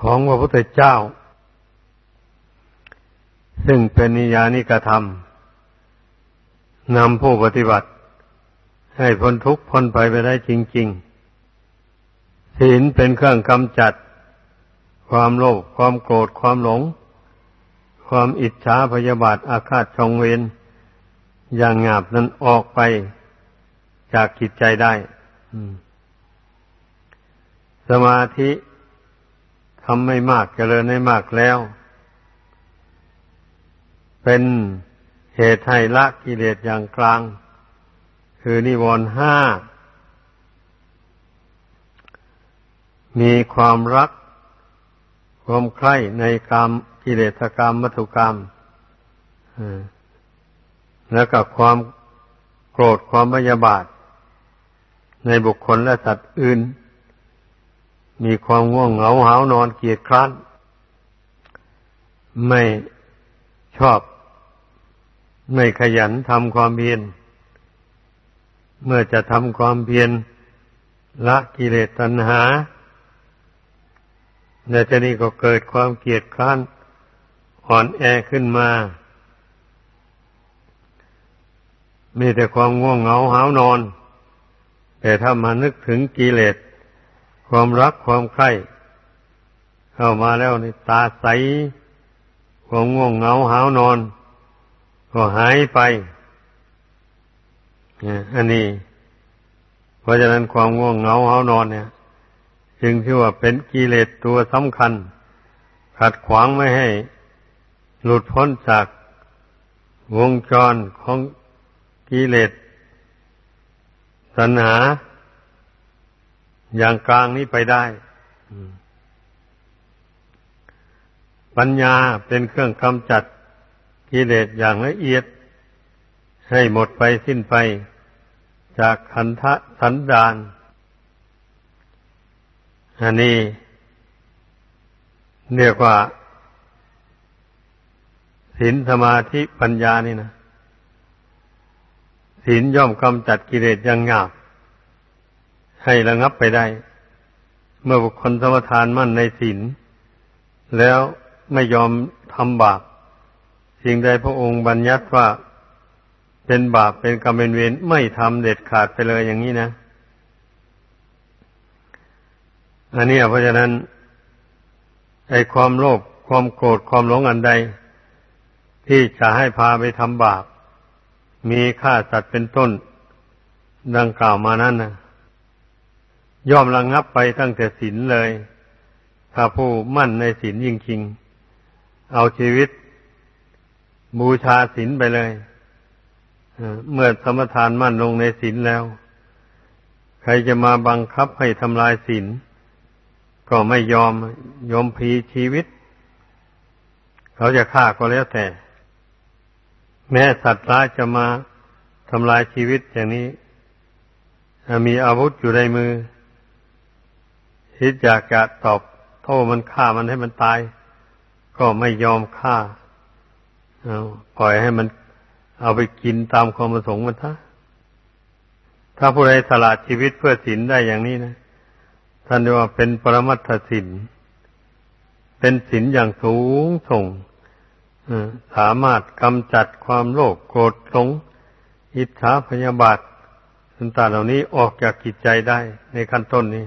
ของพระพุทธเจ้า ซึ่งเป็นนิยานิกธรรมนำผู้ปฏิบัติ ให้พ้นทุกข์พ้นไปไปได้จริง ๆ ศีลเป็นเครื่องกำจัด ความโลภความโกรธความหลง ความอิจฉาพยาบาทอาฆาตชองเวรอย่างงาบนั้นออกไปจากจิตใจได้สมาธิทำไม่มากเจริญไม่มากแล้ว เป็นเหตุให้ละกิเลสอย่างกลาง คือนิวรณ์ห้า มีความรัก ความใคร่ในกรรมกิเลสกรรมวัตถุกรรมแล้วกับความโกรธความพยาบาท ในบุคคลและสัตว์อื่น มีความง่วงเหงาหานอนเกียดคร้านไม่ชอบ ไม่ขยันทำความเพียร เมื่อจะทำความเพียรละกิเลสตัณหาในจะนี้ก็เกิดความเกียดคร้านอ่อนแอขึ้นมา มีแต่ความง่วงเหงาหานอน แต่ถ้ามานึกถึงกิเลส ความรักความใคร่เข้ามาแล้วนี่ตาใส ความง่วงเหงาหานอน ก็หายไป อันนี้ เพราะฉะนั้นความง่วงเหงาเหานอนเนี่ย จึงที่ว่าเป็นกิเลสตัวสำคัญ ขัดขวางไม่ให้ หลุดพ้นจากวงจรของกิเลสสัญหา อย่างกลางนี้ไปได้ปัญญาเป็นเครื่องกำจัดกิเลสอย่างละเอียด ให้หมดไปสิ้นไปจากขันธะสันดาน อันนี้เรียกว่าศีลสมาธิปัญญานี่นะศีลย่อมกำจัดกิเลสยังหยาบให้ระงับไปได้ เมื่อบุคคลสมทานมั่นในศีลแล้วไม่ยอมทำบาปสิ่งใดพระองค์บัญญัติว่า เป็นบาปเป็นกรรมเป็นเวรไม่ทำเด็ดขาดไปเลยอย่างนี้นะอันนี้เพราะฉะนั้นไอ้ความโลภความโกรธความหลงอันใด ที่จะให้พาไปทำบาป มีฆ่าสัตว์เป็นต้น ดังกล่าวมานั้นนะย่อมระงงับไปตั้งแต่ศีลเลย ถ้าผู้มั่นในศีลยิ่งจริง เอาชีวิต บูชาศีลไปเลย เมื่อสมทานมั่นลงในศีลแล้ว ใครจะมาบังคับให้ทำลายศีลก็ไม่ยอมยอมพีชีวิต เขาจะฆ่าก็แล้วแต่ แม้สัตว์ร้ายจะมาทำลายชีวิตอย่างนี้ มีอาวุธอยู่ในมือคิดอยากจะตอบโทษมันฆ่ามันให้มันตาย ก็ไม่ยอมฆ่าปล่อยให้มัน เอาไปกินตามความประสงค์มันท่าถ้าผู้ใดสละชีวิตเพื่อศีลได้อย่างนี้นะท่านเรียกว่าเป็นปรมัตถศีลเป็นศีลอย่างสูงส่งสามารถกำจัดความโลภโกรธหลงอิจฉาพยาบาทต่างๆเหล่านี้ออกจากจิตใจได้ในขั้นต้นนี้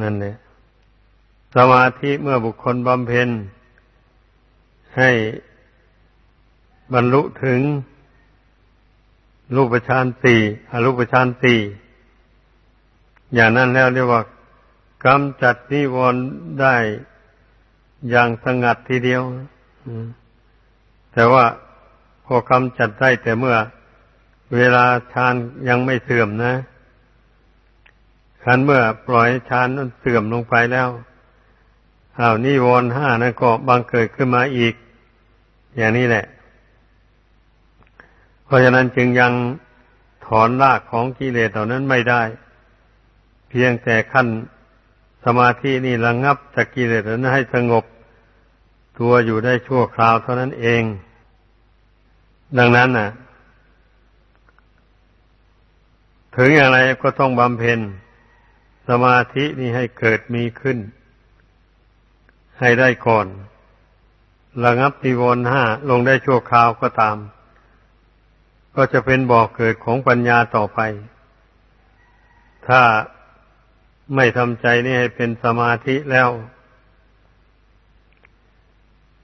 นั่นเนี่ยสมาธิเมื่อบุคคลบำเพ็ญให้ บรรลุถึงรูปฌานสี่อรูปฌานสี่อย่างนั้นแล้วเรียกว่ากำจัดนิวรณ์ได้อย่างสงัดทีเดียวแต่ว่าพอกำจัดได้แต่เมื่อเวลาฌานยังไม่เสื่อมนะคันเมื่อปล่อยฌานนั้นเสื่อมลงไปแล้วอ้าวนิวรณ์ห้านั้นก็บังเกิดขึ้นมาอีก อย่างนี้แหละ เพราะฉะนั้นจึงยังถอนรากของกิเลสเหล่านั้นไม่ได้ เพียงแต่ขั้นสมาธินี่ระงงับจากกิเลสนั้นให้สงบ ตัวอยู่ได้ชั่วคราวเท่านั้นเอง ดังนั้นน่ะ ถึงอะไรก็ต้องบำเพ็ญสมาธินี่ให้เกิดมีขึ้น ให้ได้ก่อนระงับนิวรณ์ห้าลงได้ชั่วคราวก็ตาม ก็จะเป็นบ่อกเกิดของปัญญาต่อไป ถ้าไม่ทำใจนี่ให้เป็นสมาธิแล้ว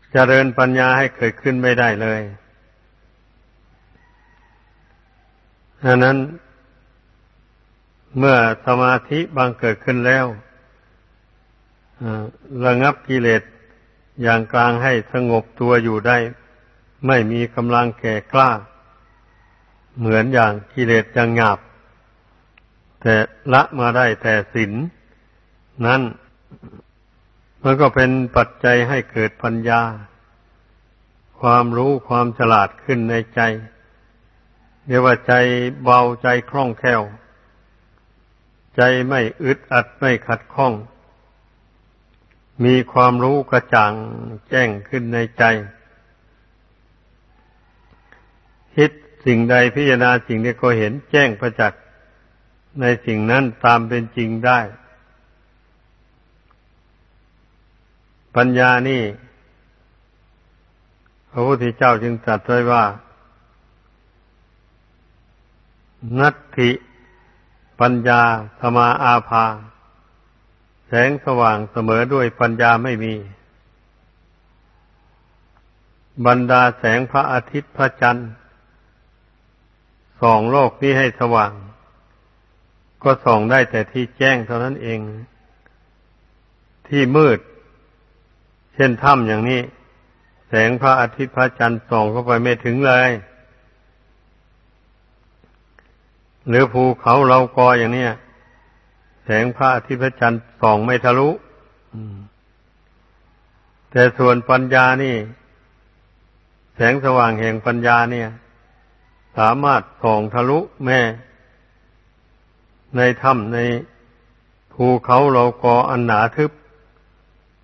จเจริญปัญญาให้เกิดขึ้นไม่ได้เลยดังนั้นเมื่อสมาธิบางเกิดขึ้นแล้วระงับกิเลสอย่างกลางให้สงบตัวอยู่ได้ ไม่มีกำลังแก่กล้า เหมือนอย่างกิเลสยังหยาบ แต่ละมาได้แต่ศีลนั้นมันก็เป็นปัจจัยให้เกิดปัญญา ความรู้ความฉลาดขึ้นในใจเรียกว่าใจเบาใจคล่องแคล่ว ใจไม่อึดอัดไม่ขัดข้อง มีความรู้กระจ่างแจ้งขึ้นในใจ คิด สิ่งใดพิจารณาสิ่งนี้ก็เห็นแจ้งประจักษ์ในสิ่งนั้นตามเป็นจริงได้ ปัญญานี่พระพุทธเจ้าจึงตรัสไว้ว่า นัตถิปัญญาสมาอาภา แสงสว่างเสมอด้วยปัญญาไม่มี บรรดาแสงพระอาทิตย์พระจันทร์ ส่องโลกนี้ให้สว่าง ก็ส่องได้แต่ที่แจ้งเท่านั้นเอง ที่มืด เช่นถ้ำอย่างนี้ แสงพระอาทิตย์พระจันทร์ส่องเข้าไปไม่ถึงเลย หรือภูเขาเรากออย่างเนี้ยแสงพระอาทิตย์พระจันทร์ส่องไม่ทะลุแต่ส่วนปัญญานี่ แสงสว่างแห่งปัญญาเนี่ย สามารถส่องทะลุแม่ ในถ้ำในภูเขาเรากออันหนาทึบ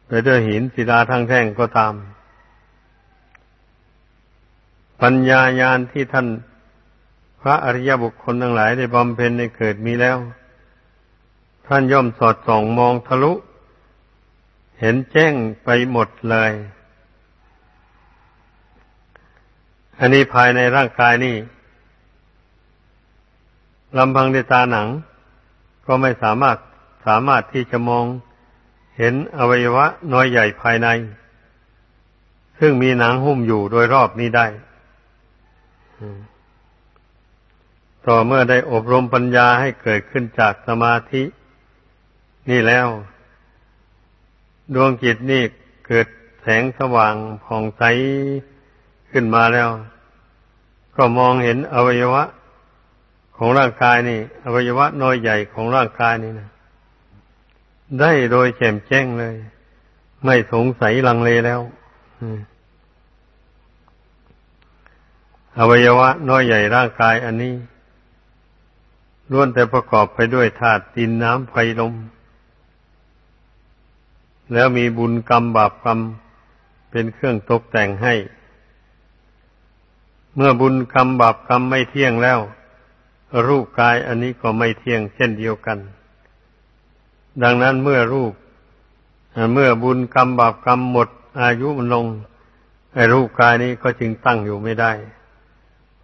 ไปด้วยหินศิลาทางแท่งก็ตาม ปัญญาญาณที่ท่านพระอริยบุคคลทั้งหลายได้บำเพ็ญในเกิดมีแล้ว ท่านย่อมสอดส่องมองทะลุ เห็นแจ้งไปหมดเลย อันนี้ภายในร่างกายนี่ ลำพังด้วยตาหนัง ก็ไม่สามารถสามารถที่จะมองเห็นอวัยวะน้อยใหญ่ภายใน ซึ่งมีหนังหุ้มอยู่โดยรอบนี้ได้ ต่อเมื่อได้อบรมปัญญาให้เกิดขึ้นจากสมาธิ นี่แล้ว ดวงจิตนี่เกิดแสงสว่างผ่องใสขึ้นมาแล้ว ก็มองเห็นอวัยวะ ของร่างกายนี่ อวัยวะน้อยใหญ่ของร่างกายนี่นะได้โดยแจ่มแจ้งเลย ไม่สงสัยลังเลแล้วอวัยวะน้อยใหญ่ร่างกายอันนี้ล้วนแต่ประกอบไปด้วยธาตุดินน้ำไฟลม แล้วมีบุญกรรมบาปกรรมเป็นเครื่องตกแต่งให้ เมื่อบุญกรรมบาปกรรมไม่เที่ยงแล้ว รูปกายอันนี้ก็ไม่เที่ยงเช่นเดียวกัน ดังนั้นเมื่อรูป เมื่อบุญกรรมบาปกรรมหมด อายุมันลงไอ้รูปกายนี้ก็จึงตั้งอยู่ไม่ได้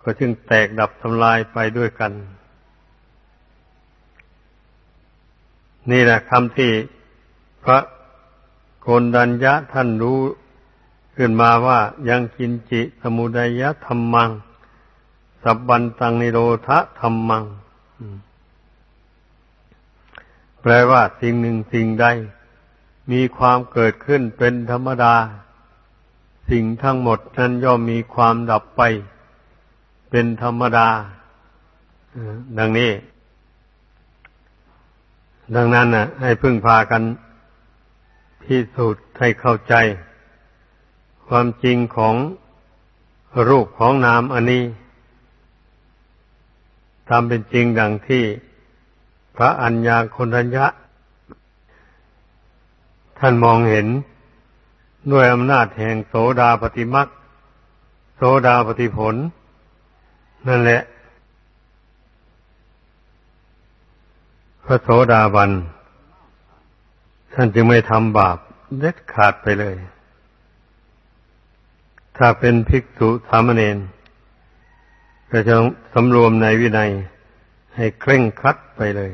ก็จึงแตกดับทำลายไปด้วยกัน นี่แหละคำที่พระโกนดัญญะท่านรู้ขึ้นมาว่ายังกินจิสมุดยะธรรมัง สับบันตังนิโรธธรรมัง แปลว่าสิ่งหนึ่งสิ่งใด มีความเกิดขึ้นเป็นธรรมดา สิ่งทั้งหมดนั้นย่อมมีความดับไป เป็นธรรมดา ดังนี้ ดังนั้นนะให้พึ่งพากันพิสูจน์ให้เข้าใจ ความจริงของรูปของนามอันนี้ ทำเป็นจริงดังที่พระอัญญาคนทัญญะ ท่านมองเห็นด้วยอำนาจแห่งโสดาปฏิมักโสดาปฏิผล นั่นแหละ พระโสดาบัน ท่านจึงไม่ทำบาปเด็ดขาดไปเลย ถ้าเป็นภิกษุสามเณร ก็จะสำรวมในวินัย ให้เคร่งครัดไปเลย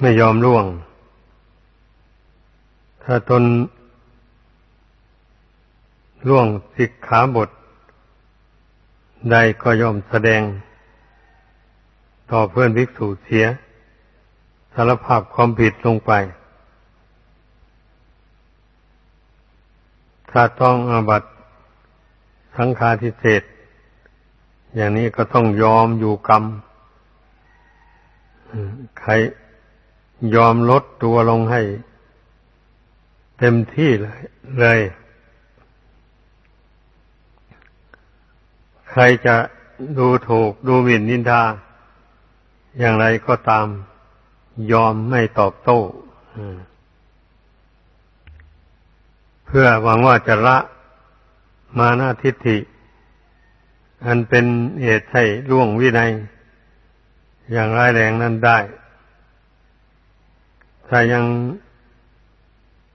ไม่ยอมล่วง ถ้าตนล่วงสิกขาบทใดก็ยอมแสดง ต่อเพื่อนภิกษุเสีย สารภาพความผิดลงไป ถ้าต้องอาบัต สังฆาทิเศษอย่างนี้ก็ต้องยอมอยู่กรรมใครยอมลดตัวลงให้ เต็มที่เลยเลย ใครจะดูถูกดูหมิ่นนินทา อย่างไรก็ตามยอมไม่ตอบโต้เพื่อหวังว่าจะละ มานาทิฏฐิ อันเป็นเหตุให้ล่วงวินัย อย่างร้ายแรงนั้นได้ ถ้ายัง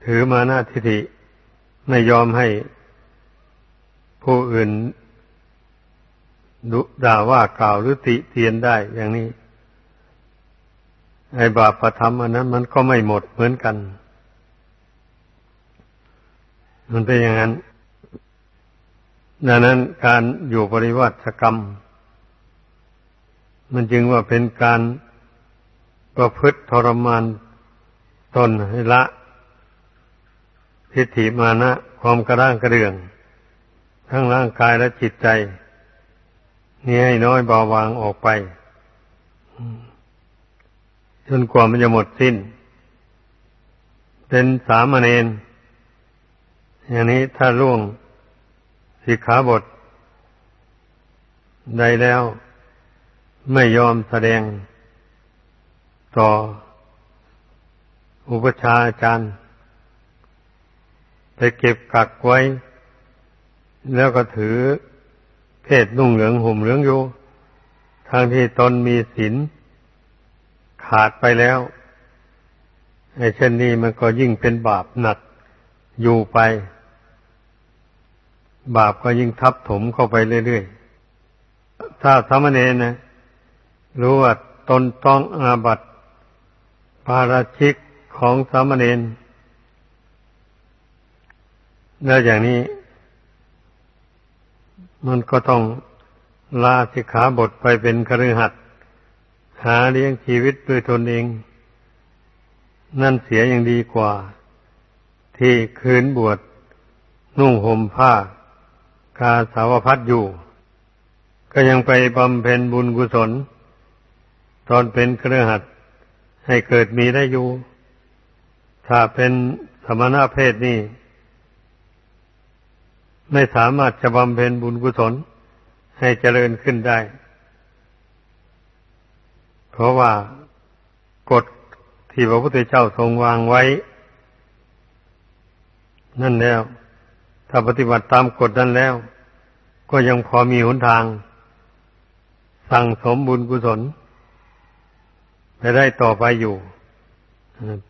ถือมานาทิฏฐิไม่ยอมให้ผู้อื่นดุด่าว่ากล่าวหรือติเตียนได้อย่างนี้ ไอ้บาปประทำอันนั้นมันก็ไม่หมดเหมือนกัน มันเป็นอย่างนั้น ดังนั้นการอยู่ปริวัติกรรม มันจึงว่าเป็นการประพฤติทรมานตนให้ละทิฏฐิมานะความกระด้างกระเดือง ทั้งร่างกายและจิตใจ นี่ให้น้อยเบาบางออกไป จนกว่ามันจะหมดสิ้น เป็นสามเณรอย่างนี้ถ้าล่วง สิกขาบทใดแล้วไม่ยอมแสดงต่ออุปชาอาจารย์ ไปเก็บกักไว้ แล้วก็ถือเพศนุ่งเหลืองห่มเหลืองอยู่ทางที่ตนมีศีลขาดไปแล้วไอ้เช่นนี้มันก็ยิ่งเป็นบาปหนักอยู่ไป บาปก็ยิ่งทับถมเข้าไปเรื่อยๆ ถ้าสามเณรนะ รู้ว่าตนต้องอาบัติปาราชิกของสามเณรแล้วอย่างนี้ มันก็ต้องลาสิกขาบทไปเป็นคฤหัสถ์หาเลี้ยงชีวิตด้วยตนเอง นั่นเสียอย่างดีกว่า ที่คืนบวชนุ่งห่มผ้า กาสาวพัดอยู่ ก็ยังไปบำเพ็ญบุญกุศล ตอนเป็นเครือขัดให้เกิดมีได้อยู่ ถ้าเป็นสมณะเพศนี่ ไม่สามารถจะบำเพ็ญบุญกุศลให้เจริญขึ้นได้ เพราะว่ากฎที่พระพุทธเจ้าทรงวางไว้ นั่นแล้ว ถ้าปฏิบัติตามกฎนั้นแล้ว ก็ยังพอมีหนทาง สั่งสมบุญกุศลไปได้ต่อไปอยู่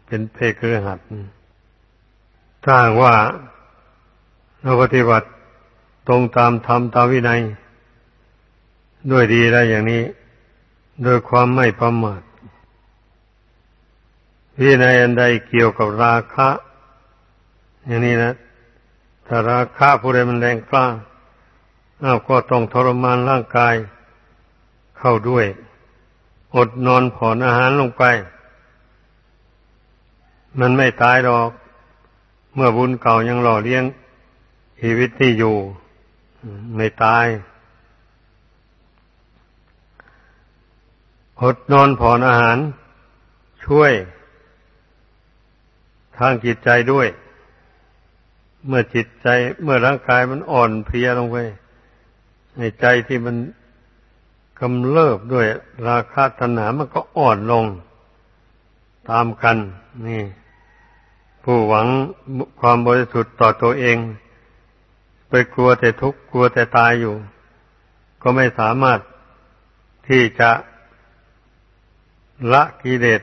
เป็นเพครือหัดถ้าว่าเราปฏิบัติตรงตามธรรมตามวินัย ด้วยดีได้อย่างนี้ โดยความไม่ประมาทวินัยอันใดเกี่ยวกับราคะ อย่างนี้นะ ถ้าราคะผู้ใดมันแรงกล้าอ้าวก็ต้องทรมานร่างกาย เข้าด้วย อดนอนผ่อนอาหารลงไป มันไม่ตายหรอก เมื่อบุญเก่ายังหล่อเลี้ยง ชีวิตที่อยู่ ไม่ตาย อดนอนผ่อนอาหาร ช่วย ทางจิตใจด้วย เมื่อจิตใจเมื่อร่างกายมันอ่อนเพลียลงไปในใจที่มันกำเริบด้วยราคาตัณหามันก็อ่อนลง ตามกัน นี่ ผู้หวังความบริสุทธิ์ต่อตัวเอง ไปกลัวแต่ทุกข์กลัวแต่ตายอยู่ ก็ไม่สามารถที่จะละกิเลส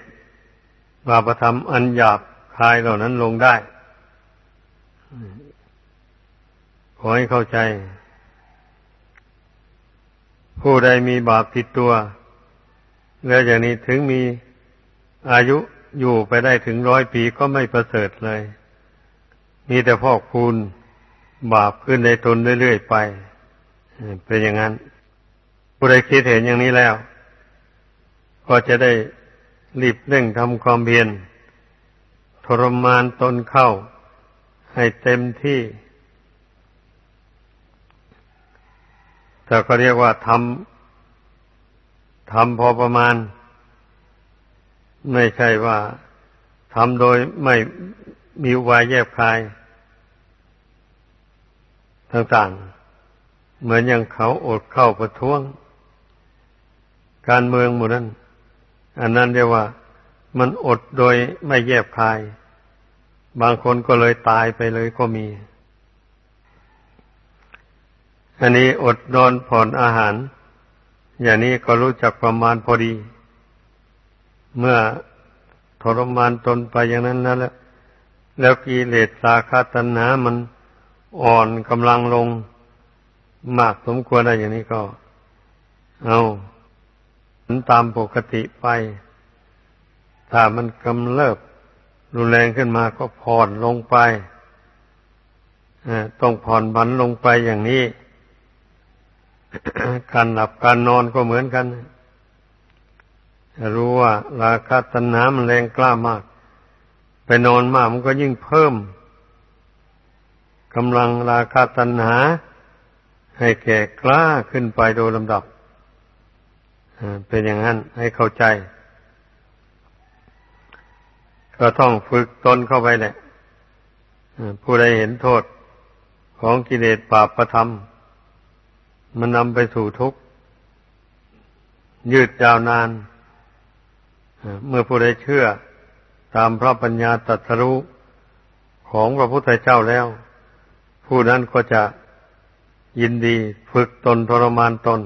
บาปธรรมอันหยาบคายเหล่านั้นลงได้ ขอให้เข้าใจ ผู้ใดมีบาปผิดตัว แล้วอย่างนี้ถึงมีอายุอยู่ไปได้ถึงร้อยปีก็ไม่ประเสริฐเลย มีแต่พอกคูณบาปขึ้นในตนเรื่อยๆไป เป็นอย่างนั้น ผู้ใดคิดเห็นอย่างนี้แล้ว ก็จะได้รีบเร่งทำความเพียรทรมานตนเข้า ให้เต็มที่แต่ก็เรียกว่าทำทำพอประมาณ ไม่ใช่ว่าทำโดยไม่มีวายแยบคายต่างๆ เหมือนอย่างเขาอดเข้าประท้วง การเมืองหมดนั้น อันนั้นเรียกว่ามันอดโดยไม่แยบคาย บางคนก็เลยตายไปเลยก็มี อันนี้อดนอนผ่อนอาหาร อย่างนี้ก็รู้จักประมาณพอดี เมื่อทรมานตนไปอย่างนั้นแล้วแล้วกิเลสราคะตัณหามันอ่อนกำลังลงมากสมควรได้อย่างนี้ก็ เอาตามปกติไป ถ้ามันกำเริบ รุนแรงขึ้นมาก็ผ่อนลงไปต้องผ่อนบันลงไปอย่างนี้ การหลับการนอนก็เหมือนกัน รู้ว่าราคาตัณหามันแรงกล้ามาก ไปนอนมากมันก็ยิ่งเพิ่มกำลังราคาตัณหา ให้แก่กล้าขึ้นไปโดยลำดับเป็นอย่างนั้นให้เข้าใจ ก็ต้องฝึกตนเข้าไปแหละผู้ใดเห็นโทษของกิเลสบาปประธรรม มันนำไปสู่ทุกข์ยืดยาวนาน เมื่อผู้ใดเชื่อตามพระปัญญาตรัสรู้ของพระพุทธเจ้าแล้ว ผู้นั้นก็จะยินดีฝึกตนทรมานตน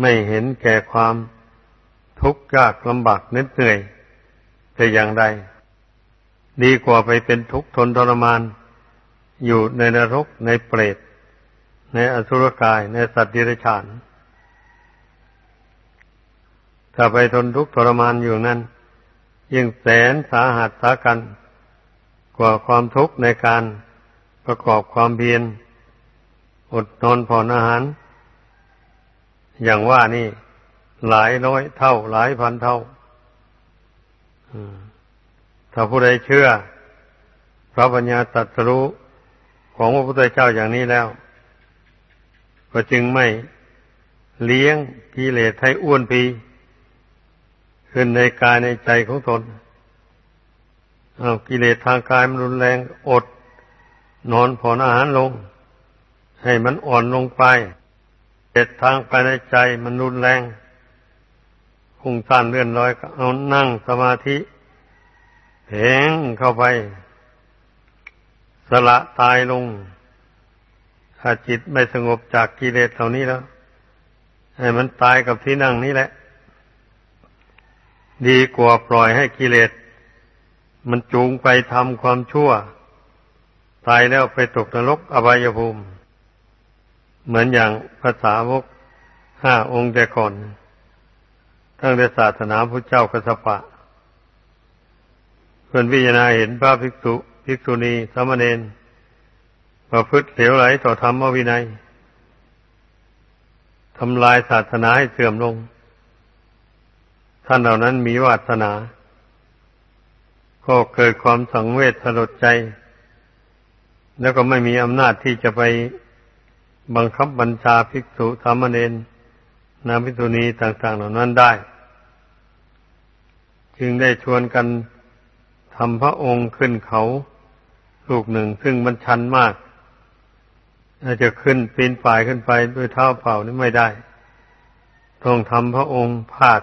ไม่เห็นแก่ความทุกข์ยากลำบากเหน็ดเหนื่อย แต่อย่างใดดีกว่าไปเป็นทุกข์ทนทรมาน อยู่ในนรกในเปรต ในอสุรกาย ในสัตว์ดิเรกชันถ้าไปทนทุกข์ทรมานอยู่นั้น ยิ่งแสนสาหัสสากัน กว่าความทุกข์ในการประกอบความเพียรอดนอนผ่อนอาหาร อย่างว่านี่หลายร้อยเท่าหลายพันเท่า ถ้าผู้ใดเชื่อ พระปัญญาตรัสรู้ของพระพุทธเจ้าอย่างนี้แล้ว ก็จึงไม่เลี้ยงกิเลสให้อ้วนปีขึ้นในกายในใจของตนเอากิเลสทางกายมันรุนแรงอด นอนผ่อนอาหารลง ให้มันอ่อนลงไปเหตุทางภายในใจมันรุนแรง พุ่งซ่านเลื่อนลอยก็เอานั่งสมาธิเพ่งเข้าไป สละตายลง ถ้าจิตไม่สงบจากกิเลสเหล่านี้แล้ว ให้มันตายกับที่นั่งนี้แหละ ดีกว่าปล่อยให้กิเลส มันจูงไปทำความชั่ว ตายแล้วไปตกนรกอบายภูมิ เหมือนอย่างภาษาวกห้าองค์แต่ก่อน ทั้งในศาสนาพระเจ้ากสปะเพื่อนวิจารณาเห็นพระภิกษุภิกษุณีสามเณรประพฤติเหลวไหลต่อธรรมวินัยทำลายศาสนาให้เสื่อมลง ท่านเหล่านั้นมีวาสนา ก็เกิดความสังเวชสลดใจ แล้วก็ไม่มีอำนาจที่จะไปบังคับบัญชาภิกษุสามเณร นาภิกษุณีต่างๆ เหล่านั้นได้ จึงได้ชวนกันทำพระองค์ขึ้นเขาลูกหนึ่ง ซึ่งมันชันมากอาจจะขึ้นปีนป่ายขึ้นไปด้วยเท้าเปล่านี่ไม่ได้ ต้องทำพระองค์พาด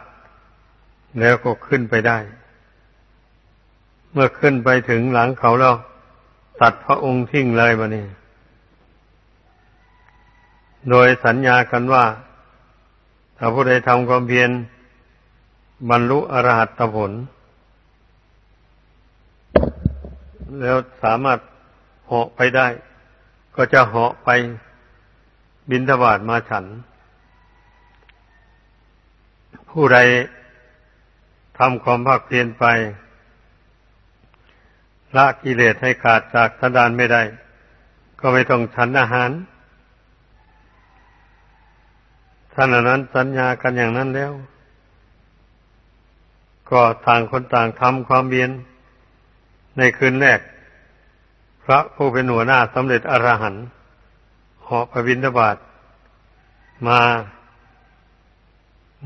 แล้วก็ขึ้นไปได้ เมื่อขึ้นไปถึงหลังเขาแล้ว ตัดพระองค์ทิ้งเลยมาเนี่ยโดยสัญญากันว่า ถ้าผู้ใดทำความเพียรบรรลุอรหัตผล แล้วสามารถเหาะไปได้ ก็จะเหาะไปบินทบาทมาฉัน ผู้ใดทำความภาคเพียรไป ละกิเลสให้ขาดจากสันดานไม่ได้ ก็ไม่ต้องฉันอาหาร ท่านนั้นสัญญากันอย่างนั้นแล้ว ก็ต่างคนต่างทำความเบียนในคืนแรก พระผู้เป็นหัวหน้าสำเร็จอรหันต์หอบพระบิณฑบาตมา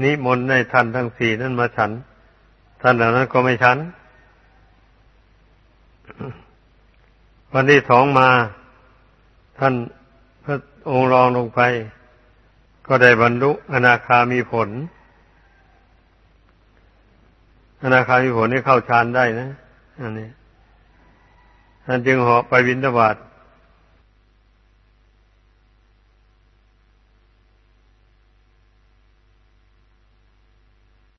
นิมนต์ในท่านทั้งสี่นั้นมาฉัน ท่านเหล่านั้นก็ไม่ชัน วันที่สองมา ท่านพระองค์รองลงไป ก็ได้บรรลุอนาคามีผล อนาคามีผลนี่เข้าฌานได้นะ อันนี้ท่านจึงเหาะไปวินทบาท